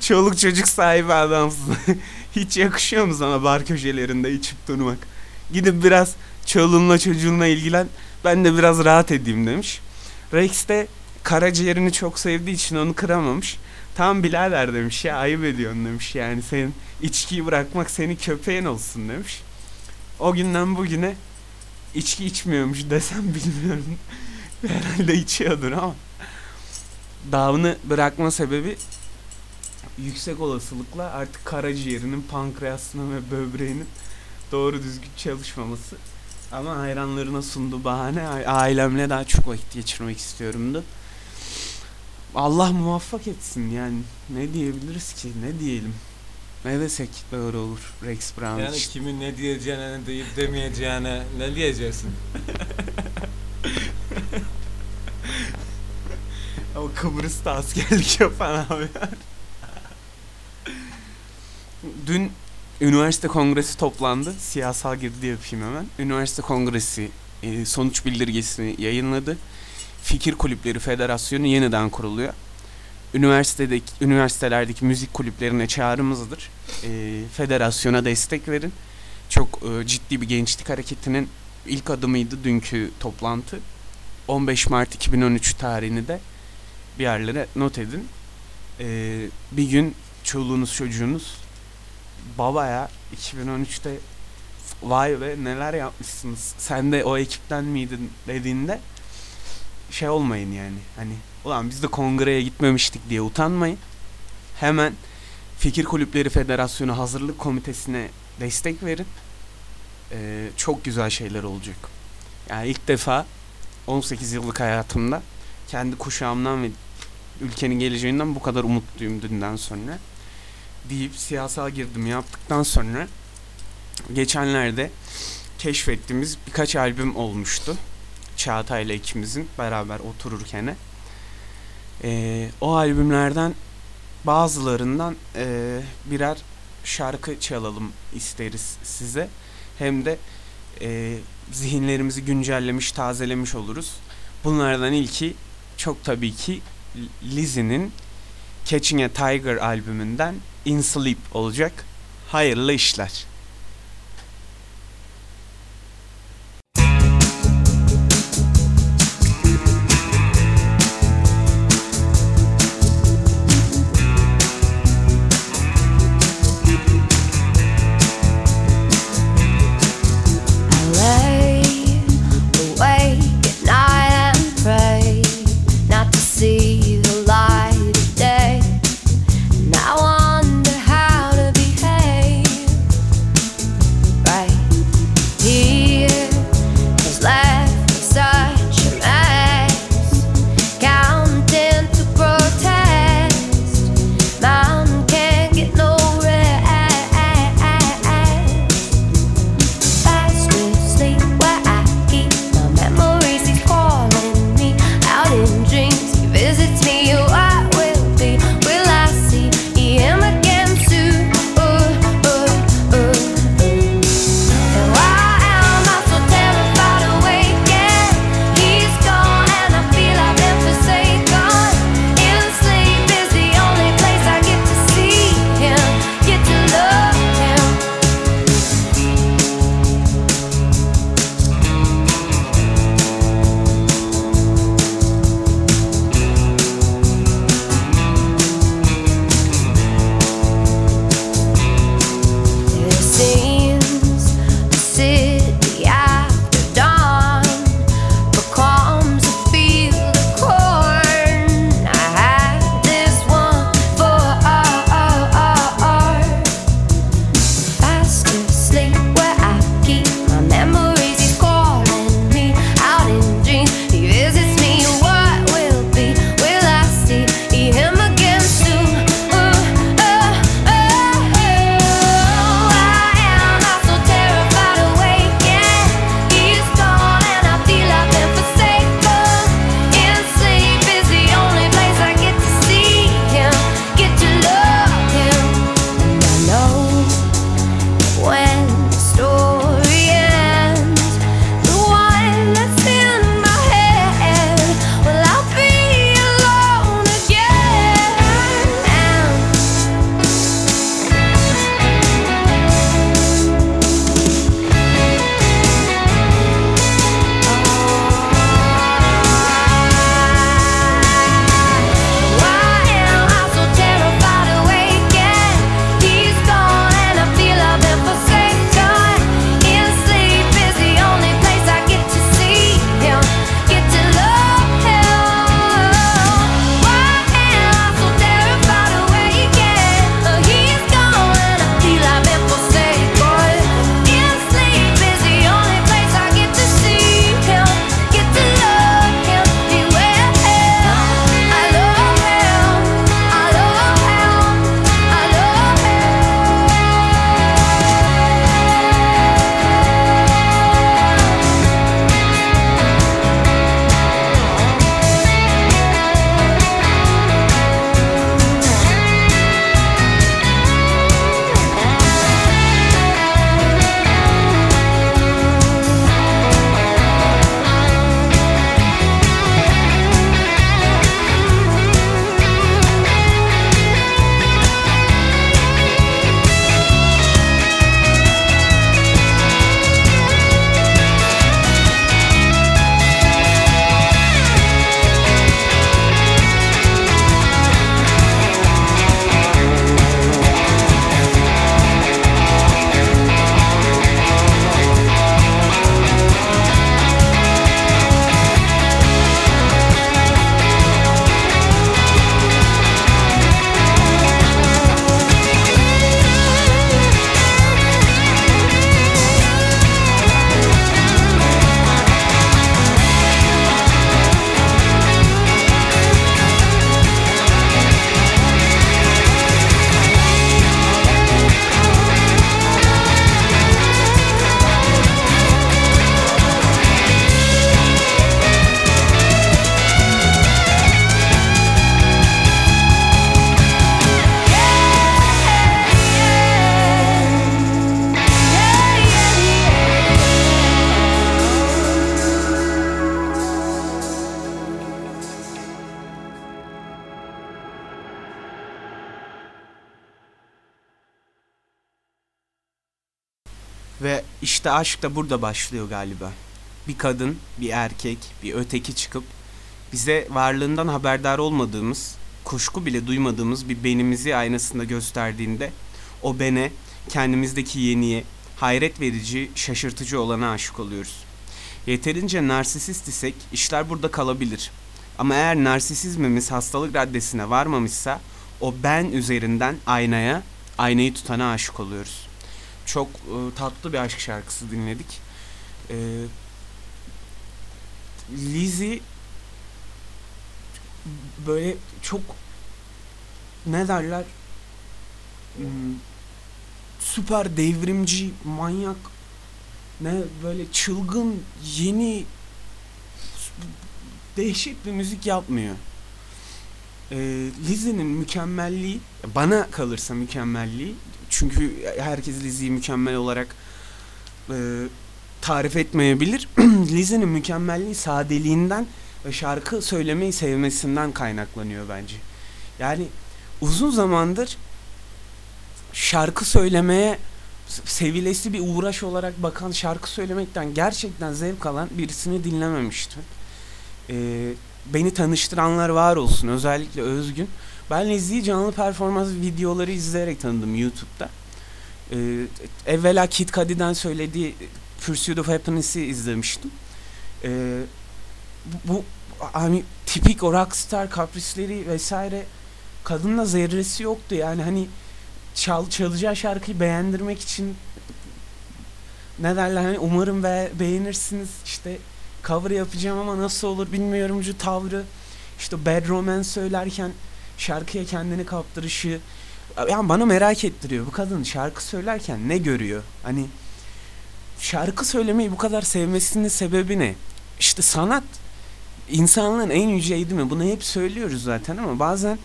Çoluk çocuk sahibi adamsın. <laughs> Hiç yakışıyor mu sana bar köşelerinde içip durmak? Gidip biraz çoluğunla çocuğunla ilgilen. Ben de biraz rahat edeyim demiş. Rex de karaciğerini çok sevdiği için onu kıramamış. Tam birader demiş ya ayıp ediyorsun demiş yani senin içkiyi bırakmak senin köpeğin olsun demiş. O günden bugüne içki içmiyormuş desem <laughs> bilmiyorum. Herhalde içiyordur ama. Dağını bırakma sebebi yüksek olasılıkla artık karaciğerinin, pankreasının ve böbreğinin doğru düzgün çalışmaması. Ama hayranlarına sunduğu bahane ailemle daha çok vakit geçirmek istiyorumdu. Allah muvaffak etsin yani. Ne diyebiliriz ki? Ne diyelim? Ne desek doğru olur Rex Brown
Yani
için.
kimin ne diyeceğine ne deyip demeyeceğine ne diyeceksin? <laughs>
Ama Kıbrıs'ta askerlik yapan abi. <laughs> Dün üniversite kongresi toplandı. Siyasal girdi yapayım hemen. Üniversite kongresi e, sonuç bildirgesini yayınladı. Fikir Kulüpleri Federasyonu yeniden kuruluyor. Üniversitedeki üniversitelerdeki müzik kulüplerine çağrımızdır. E, federasyona destek verin. Çok e, ciddi bir gençlik hareketinin ilk adımıydı dünkü toplantı. 15 Mart 2013 tarihini de bir yerlere not edin. Ee, bir gün çoluğunuz çocuğunuz baba ya 2013'te vay be neler yapmışsınız sen de o ekipten miydin dediğinde şey olmayın yani hani ulan biz de kongreye gitmemiştik diye utanmayın. Hemen Fikir Kulüpleri Federasyonu Hazırlık Komitesi'ne destek verin. Ee, çok güzel şeyler olacak. Yani ilk defa 18 yıllık hayatımda kendi kuşağımdan ve ülkenin geleceğinden bu kadar umutluyum dünden sonra deyip siyasal girdim yaptıktan sonra geçenlerde keşfettiğimiz birkaç albüm olmuştu. Çağatay'la ikimizin beraber otururken. Ee, o albümlerden bazılarından e, birer şarkı çalalım isteriz size. Hem de e, zihinlerimizi güncellemiş, tazelemiş oluruz. Bunlardan ilki çok tabii ki Lizzie'nin Catching a Tiger albümünden In Sleep olacak. Hayırlı işler. İşte aşk da burada başlıyor galiba. Bir kadın, bir erkek, bir öteki çıkıp bize varlığından haberdar olmadığımız, kuşku bile duymadığımız bir benimizi aynasında gösterdiğinde o bene, kendimizdeki yeniye, hayret verici, şaşırtıcı olana aşık oluyoruz. Yeterince narsisist isek işler burada kalabilir. Ama eğer narsisizmimiz hastalık raddesine varmamışsa o ben üzerinden aynaya, aynayı tutana aşık oluyoruz. Çok e, tatlı bir aşk şarkısı dinledik. E, Lizzie böyle çok ne derler Hmm, süper devrimci manyak ne böyle çılgın yeni dehşet bir müzik yapmıyor. Ee, Lizzie'nin mükemmelliği bana kalırsa mükemmelliği çünkü herkes Lizzie'yi mükemmel olarak e, tarif etmeyebilir. <clears throat> Lizzie'nin mükemmelliği sadeliğinden ve şarkı söylemeyi sevmesinden kaynaklanıyor bence. Yani uzun zamandır şarkı söylemeye sevilesi bir uğraş olarak bakan şarkı söylemekten gerçekten zevk alan birisini dinlememiştim. Ee, beni tanıştıranlar var olsun özellikle Özgün. Ben Lizzie'yi canlı performans videoları izleyerek tanıdım YouTube'da. Ee, evvela Kid Cudi'den söylediği Pursuit of Happiness'i izlemiştim. Ee, bu hani tipik o rockstar kaprisleri vesaire kadınla zerresi yoktu yani hani çal, çalacağı şarkıyı beğendirmek için ne derler hani umarım be, beğenirsiniz işte cover yapacağım ama nasıl olur bilmiyorumcu tavrı işte Bad Romance söylerken şarkıya kendini kaptırışı yani bana merak ettiriyor. Bu kadın şarkı söylerken ne görüyor? Hani şarkı söylemeyi bu kadar sevmesinin sebebi ne? İşte sanat insanlığın en yüce eğitimi. Bunu hep söylüyoruz zaten ama bazen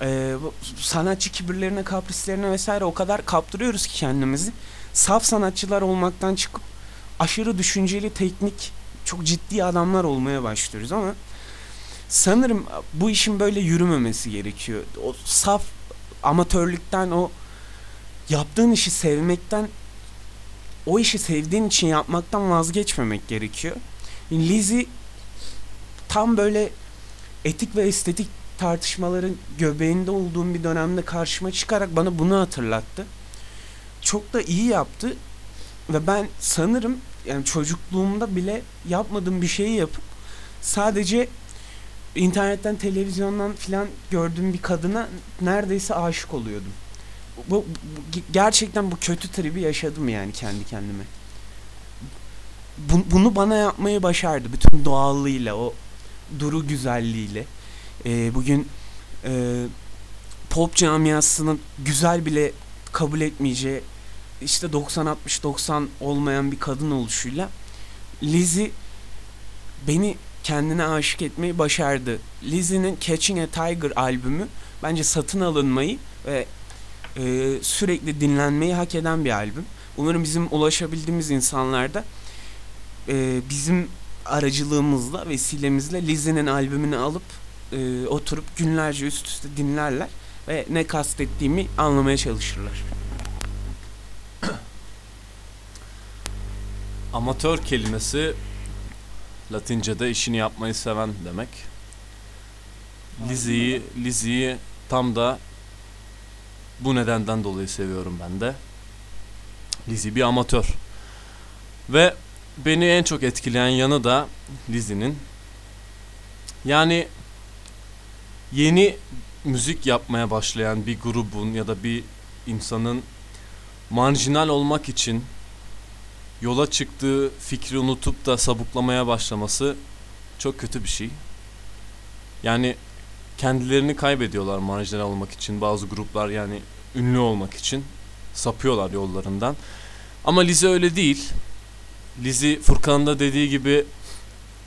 e, sanatçı kibirlerine, kaprislerine vesaire o kadar kaptırıyoruz ki kendimizi. Saf sanatçılar olmaktan çıkıp aşırı düşünceli, teknik, çok ciddi adamlar olmaya başlıyoruz ama sanırım bu işin böyle yürümemesi gerekiyor. O saf amatörlükten, o yaptığın işi sevmekten, o işi sevdiğin için yapmaktan vazgeçmemek gerekiyor. Lizzie tam böyle etik ve estetik tartışmaların göbeğinde olduğum bir dönemde karşıma çıkarak bana bunu hatırlattı. Çok da iyi yaptı ve ben sanırım yani çocukluğumda bile yapmadığım bir şeyi yapıp sadece internetten, televizyondan filan gördüğüm bir kadına neredeyse aşık oluyordum. Bu, bu- gerçekten bu kötü tribi yaşadım yani kendi kendime. Bu- bunu bana yapmayı başardı bütün doğallığıyla, o duru güzelliğiyle. Ee, bugün e, pop camiasının güzel bile kabul etmeyeceği işte 90-60-90 olmayan bir kadın oluşuyla Lizzie beni kendine aşık etmeyi başardı. Lizzie'nin Catching a Tiger albümü bence satın alınmayı ve e, sürekli dinlenmeyi hak eden bir albüm. Umarım bizim ulaşabildiğimiz insanlar da e, bizim aracılığımızla, vesilemizle Lizzie'nin albümünü alıp e, oturup günlerce üst üste dinlerler ve ne kastettiğimi anlamaya çalışırlar.
Amatör kelimesi Latince'de işini yapmayı seven demek. Lizzie'yi Lizzie'yi tam da bu nedenden dolayı seviyorum ben de. Lizzie bir amatör. Ve beni en çok etkileyen yanı da Lizzie'nin yani yeni müzik yapmaya başlayan bir grubun ya da bir insanın marjinal olmak için yola çıktığı fikri unutup da sabuklamaya başlaması çok kötü bir şey. Yani kendilerini kaybediyorlar marjinal olmak için. Bazı gruplar yani ünlü olmak için sapıyorlar yollarından. Ama Lizzie öyle değil. Lizzie Furkan'ın da dediği gibi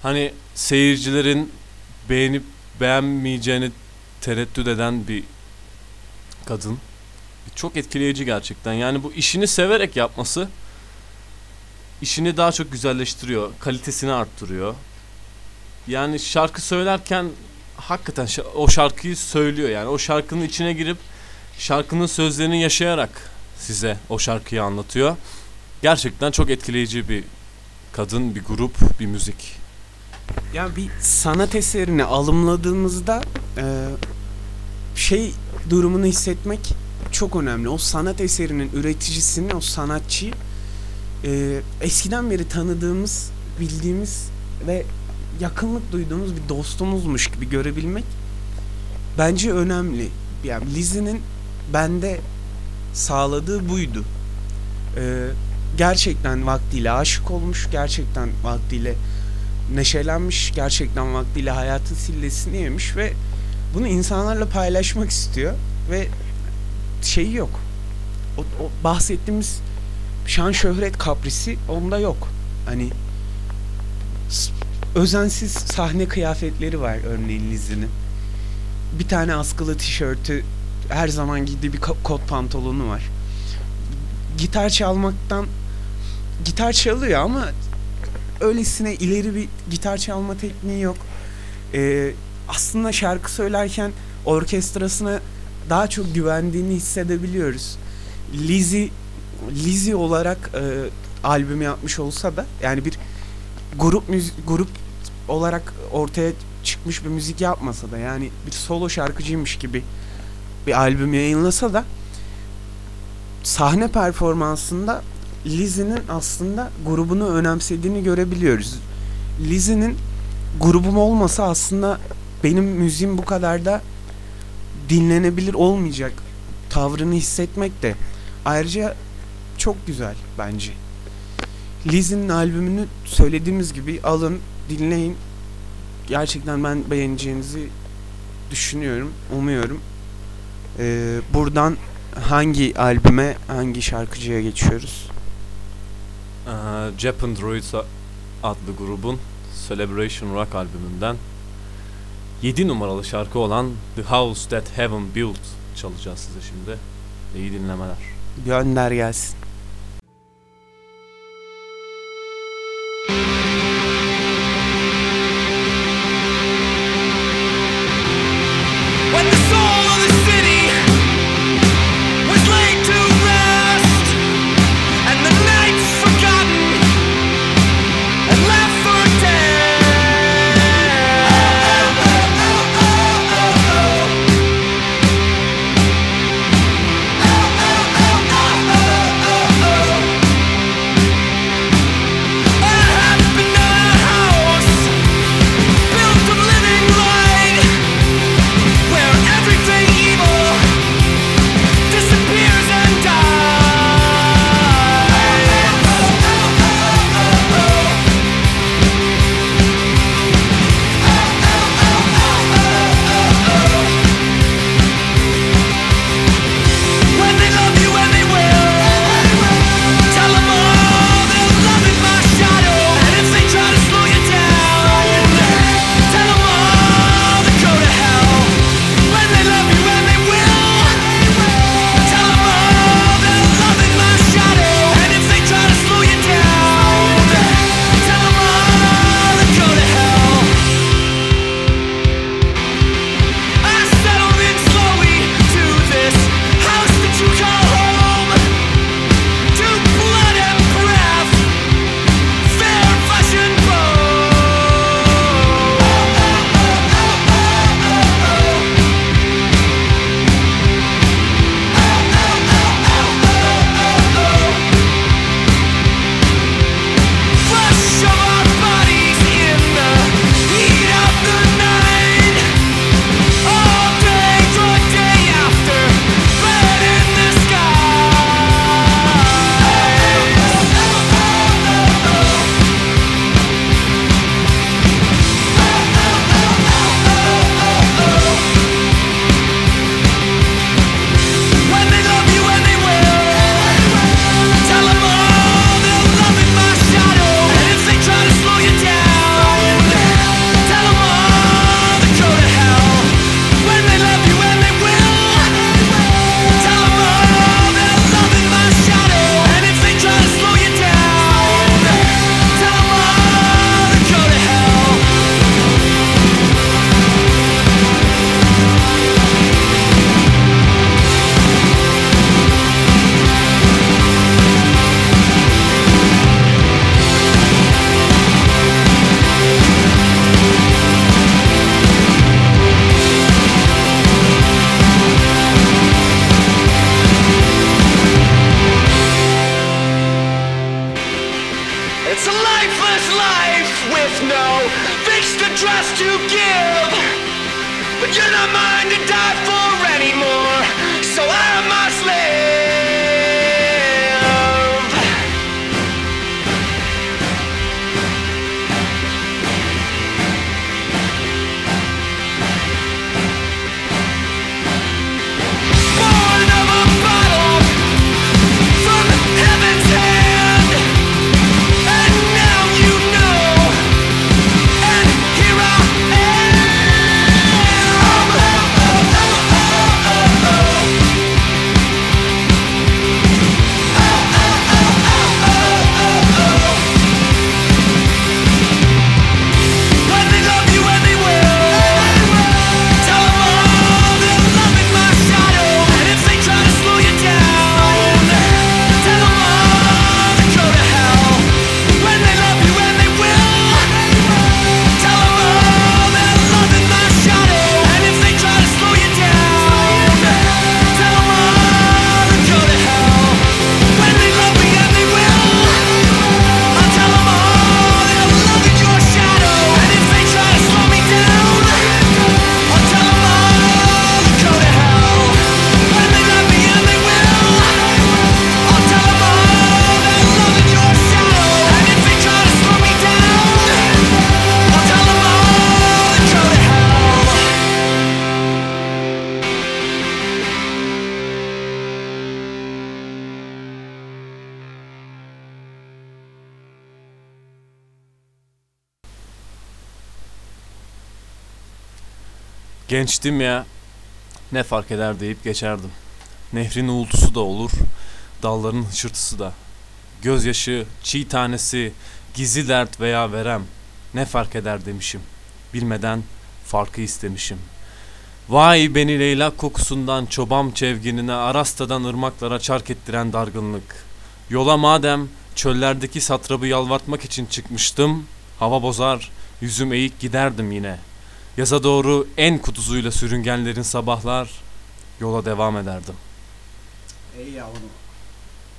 hani seyircilerin beğenip beğenmeyeceğini tereddüt eden bir kadın. Çok etkileyici gerçekten. Yani bu işini severek yapması işini daha çok güzelleştiriyor, kalitesini arttırıyor. Yani şarkı söylerken hakikaten o şarkıyı söylüyor yani o şarkının içine girip şarkının sözlerini yaşayarak size o şarkıyı anlatıyor. Gerçekten çok etkileyici bir kadın, bir grup, bir müzik.
Ya bir sanat eserini alımladığımızda e, şey durumunu hissetmek çok önemli. O sanat eserinin üreticisini, o sanatçıyı e, eskiden beri tanıdığımız, bildiğimiz ve yakınlık duyduğumuz bir dostumuzmuş gibi görebilmek bence önemli. Yani Lizzie'nin bende sağladığı buydu. E, gerçekten vaktiyle aşık olmuş, gerçekten vaktiyle neşelenmiş, gerçekten vaktiyle hayatın sillesini yemiş ve bunu insanlarla paylaşmak istiyor ve şeyi yok. O, o bahsettiğimiz şan şöhret kaprisi onda yok. Hani özensiz sahne kıyafetleri var örneğin Lizzie'nin. Bir tane askılı tişörtü, her zaman giydiği bir ko- kot pantolonu var. Gitar çalmaktan gitar çalıyor ama öylesine ileri bir gitar çalma tekniği yok. Ee, aslında şarkı söylerken orkestrasına daha çok güvendiğini hissedebiliyoruz. Lizzy Lizzy olarak e, albüm yapmış olsa da yani bir grup müzik grup olarak ortaya çıkmış bir müzik yapmasa da yani bir solo şarkıcıymış gibi bir albüm yayınlasa da sahne performansında Lizzie'nin aslında grubunu önemsediğini görebiliyoruz. Lizzie'nin grubum olmasa aslında benim müziğim bu kadar da dinlenebilir olmayacak tavrını hissetmek de ayrıca çok güzel bence. Lizzie'nin albümünü söylediğimiz gibi alın, dinleyin. Gerçekten ben beğeneceğinizi düşünüyorum, umuyorum. Ee, buradan hangi albüme, hangi şarkıcıya geçiyoruz?
Ee, Japan Droids adlı grubun Celebration Rock albümünden 7 numaralı şarkı olan The House That Heaven Built çalacağız size şimdi. İyi dinlemeler.
Gönder gelsin.
Gençtim ya. Ne fark eder deyip geçerdim. Nehrin uğultusu da olur, dalların hışırtısı da. Gözyaşı, çiğ tanesi, gizli dert veya verem. Ne fark eder demişim. Bilmeden farkı istemişim. Vay beni leylak kokusundan çobam çevginine Arasta'dan ırmaklara çark ettiren dargınlık. Yola madem çöllerdeki satrabı yalvartmak için çıkmıştım, hava bozar, yüzüm eğik giderdim yine.'' Yaza doğru en kutuzuyla sürüngenlerin sabahlar yola devam ederdim.
Ey yavrum.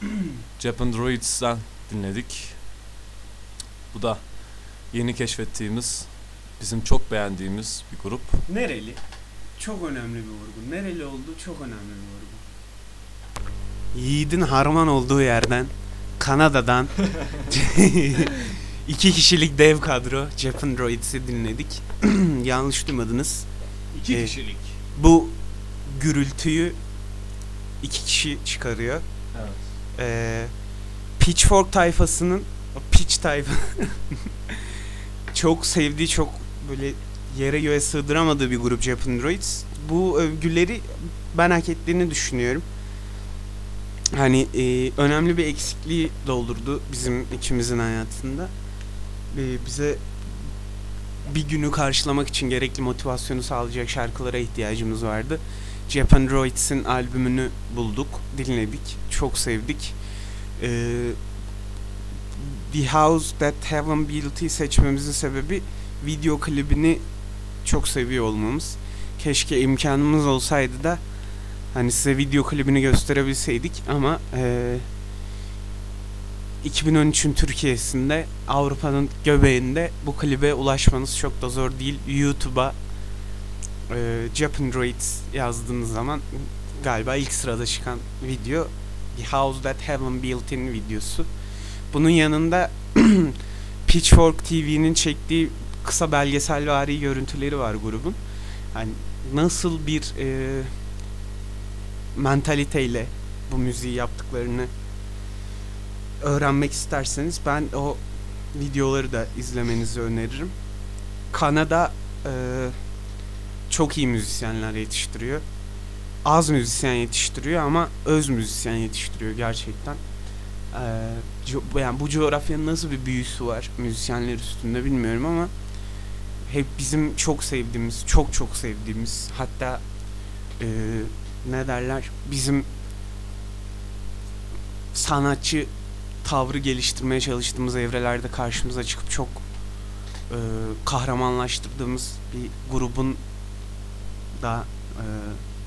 <clears throat>
Japan Droids'ten dinledik. Bu da yeni keşfettiğimiz, bizim çok beğendiğimiz bir grup.
Nereli? Çok önemli bir vurgu. Nereli olduğu çok önemli bir vurgu. Yiğit'in harman olduğu yerden, Kanada'dan <laughs> <laughs> iki kişilik dev kadro Japan Droids'i dinledik. <clears throat> Yanlış duymadınız.
İki
Ee,
kişilik.
Bu gürültüyü iki kişi çıkarıyor.
Evet.
Ee, Pitchfork tayfasının o Pitch tayfa <laughs> çok sevdiği çok böyle yere göğe sığdıramadığı bir grup Japan Droids. Bu övgüleri ben hak ettiğini düşünüyorum. Hani e, önemli bir eksikliği doldurdu bizim ikimizin hayatında. E, bize bir günü karşılamak için gerekli motivasyonu sağlayacak şarkılara ihtiyacımız vardı. Japan Droids'in albümünü bulduk, dinledik, çok sevdik. Ee, The House That Heaven Built'i seçmemizin sebebi video klibini çok seviyor olmamız. Keşke imkanımız olsaydı da hani size video klibini gösterebilseydik ama eee 2013'ün Türkiye'sinde Avrupa'nın göbeğinde bu klibe ulaşmanız çok da zor değil. YouTube'a e, Japan Droids yazdığınız zaman galiba ilk sırada çıkan video The House That Heaven Built-in videosu. Bunun yanında <clears throat> Pitchfork TV'nin çektiği kısa belgeselvari görüntüleri var grubun. Hani nasıl bir e, mentaliteyle bu müziği yaptıklarını öğrenmek isterseniz ben o videoları da izlemenizi öneririm. Kanada e, çok iyi müzisyenler yetiştiriyor. Az müzisyen yetiştiriyor ama öz müzisyen yetiştiriyor gerçekten. E, yani bu coğrafyanın nasıl bir büyüsü var müzisyenler üstünde bilmiyorum ama hep bizim çok sevdiğimiz, çok çok sevdiğimiz hatta e, ne derler bizim sanatçı tavrı geliştirmeye çalıştığımız evrelerde karşımıza çıkıp çok e, kahramanlaştırdığımız bir grubun da e,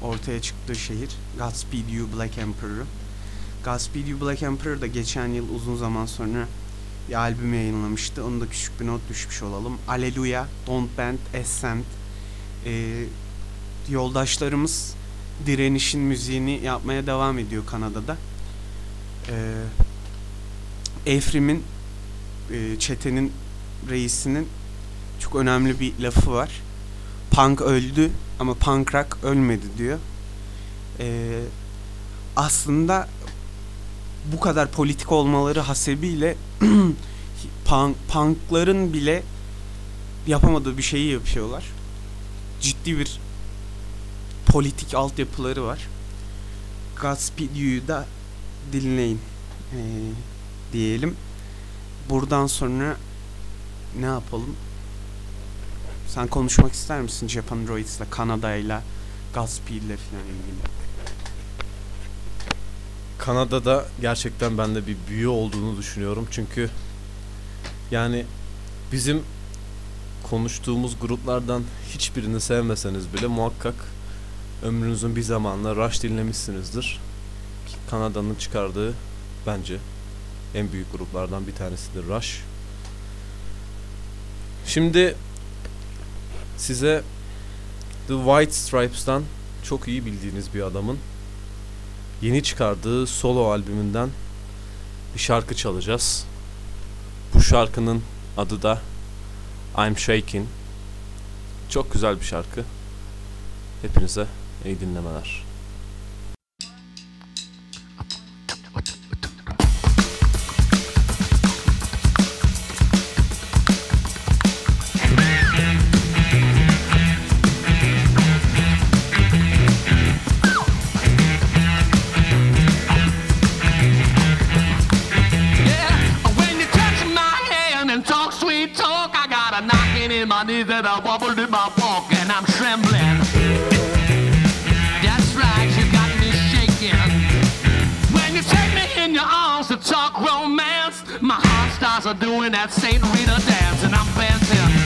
ortaya çıktığı şehir Godspeed You Black Emperor. Godspeed You Black Emperor da geçen yıl uzun zaman sonra bir albüm yayınlamıştı. Onu da küçük bir not düşmüş olalım. Alleluia, Don't Bend, Ascent. Ee, yoldaşlarımız direnişin müziğini yapmaya devam ediyor Kanada'da. Ee, Efrim'in e, çetenin reisinin çok önemli bir lafı var. Punk öldü ama punk rock ölmedi diyor. Ee, aslında bu kadar politik olmaları hasebiyle <clears throat> punk, punkların bile yapamadığı bir şeyi yapıyorlar. Ciddi bir politik altyapıları var. Godspeed You'yu da dinleyin ee, diyelim. Buradan sonra ne yapalım? Sen konuşmak ister misin Japan Droids'la, Kanada'yla, Godspeed'le falan ilgili?
Kanada'da gerçekten bende bir büyü olduğunu düşünüyorum. Çünkü yani bizim konuştuğumuz gruplardan hiçbirini sevmeseniz bile muhakkak ömrünüzün bir zamanla Rush dinlemişsinizdir. Kanada'nın çıkardığı bence en büyük gruplardan bir tanesidir Rush. Şimdi size The White Stripes'tan çok iyi bildiğiniz bir adamın yeni çıkardığı solo albümünden bir şarkı çalacağız. Bu şarkının adı da I'm Shaking. Çok güzel bir şarkı. Hepinize iyi dinlemeler.
My knees wobble in my walk, and I'm trembling. That's right, you got me shaking. When you take me in your arms to talk romance, my heart starts doing that Saint Rita dance, and I'm dancing.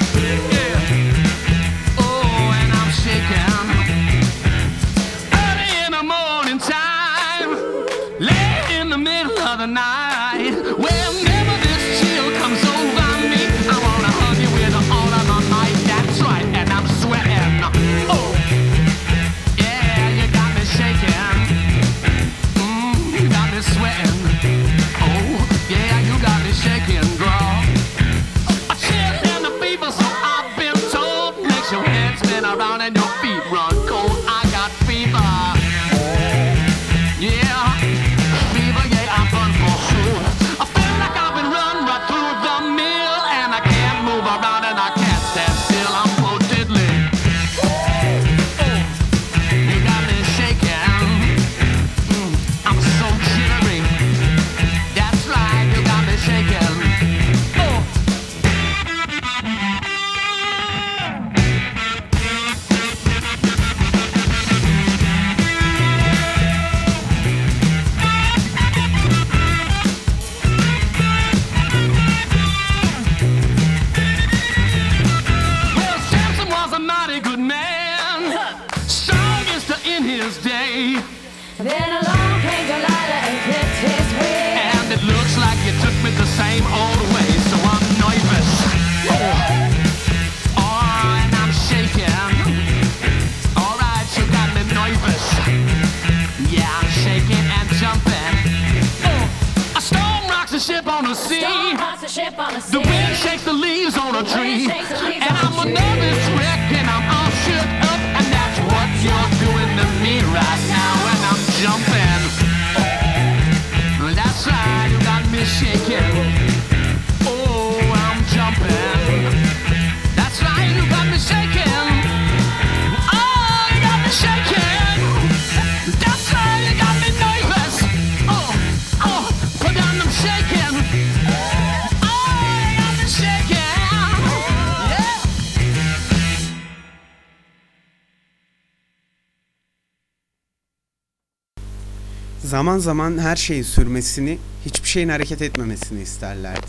Zaman zaman her şeyin sürmesini, hiçbir şeyin hareket etmemesini isterlerdi.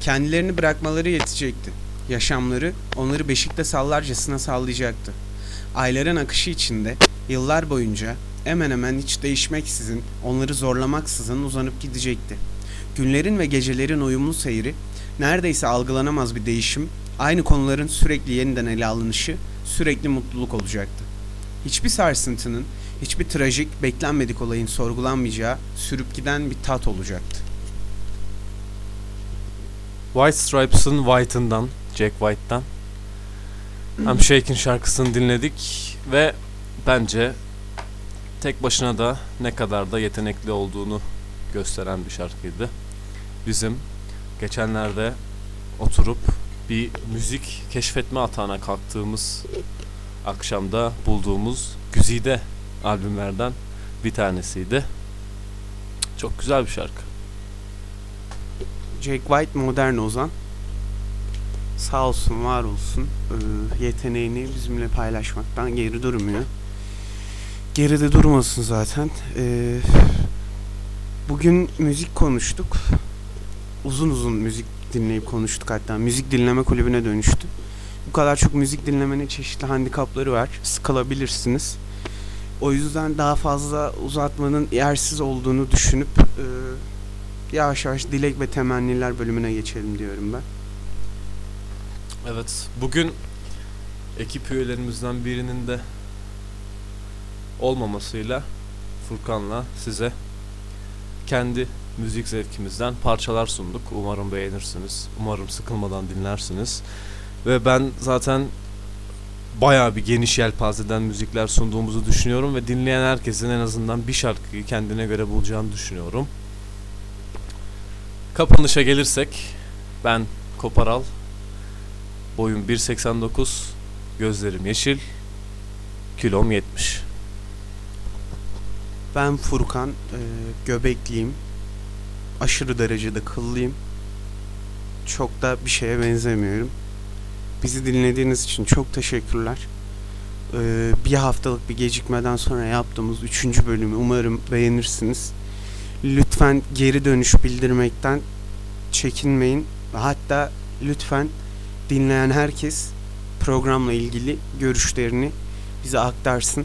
Kendilerini bırakmaları yetecekti. Yaşamları onları beşikte sallarcasına sallayacaktı. Ayların akışı içinde yıllar boyunca hemen hemen hiç değişmeksizin, onları zorlamaksızın uzanıp gidecekti. Günlerin ve gecelerin uyumlu seyri, neredeyse algılanamaz bir değişim, aynı konuların sürekli yeniden ele alınışı, sürekli mutluluk olacaktı. Hiçbir sarsıntının, hiçbir trajik, beklenmedik olayın sorgulanmayacağı, sürüp giden bir tat olacaktı.
White Stripes'ın White'ından, Jack White'tan I'm Shakin' şarkısını dinledik ve bence tek başına da ne kadar da yetenekli olduğunu gösteren bir şarkıydı. Bizim geçenlerde oturup bir müzik keşfetme atağına kalktığımız akşamda bulduğumuz güzide albümlerden bir tanesiydi. Çok güzel bir şarkı.
Jack White modern ozan. Sağ olsun, var olsun. Ee, yeteneğini bizimle paylaşmaktan geri durmuyor. Geride durmasın zaten. Ee, bugün müzik konuştuk. Uzun uzun müzik dinleyip konuştuk hatta. Müzik dinleme kulübüne dönüştü. Bu kadar çok müzik dinlemenin çeşitli handikapları var. Sıkılabilirsiniz. O yüzden daha fazla uzatmanın yersiz olduğunu düşünüp e, yavaş yavaş dilek ve temenniler bölümüne geçelim diyorum ben.
Evet, bugün ekip üyelerimizden birinin de olmamasıyla Furkan'la size kendi müzik zevkimizden parçalar sunduk. Umarım beğenirsiniz. Umarım sıkılmadan dinlersiniz. Ve ben zaten bayağı bir geniş yelpazeden müzikler sunduğumuzu düşünüyorum ve dinleyen herkesin en azından bir şarkıyı kendine göre bulacağını düşünüyorum. Kapanışa gelirsek ben Koparal Boyum 1.89, gözlerim yeşil, kilom 70.
Ben Furkan, e, göbekliyim. Aşırı derecede kıllıyım. Çok da bir şeye benzemiyorum. Bizi dinlediğiniz için çok teşekkürler. E, bir haftalık bir gecikmeden sonra yaptığımız üçüncü bölümü umarım beğenirsiniz. Lütfen geri dönüş bildirmekten çekinmeyin. Hatta lütfen dinleyen herkes programla ilgili görüşlerini bize aktarsın.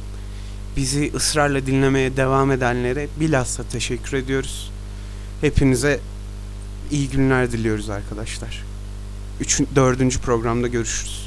Bizi ısrarla dinlemeye devam edenlere bilhassa teşekkür ediyoruz. Hepinize iyi günler diliyoruz arkadaşlar. Üçün, dördüncü programda görüşürüz.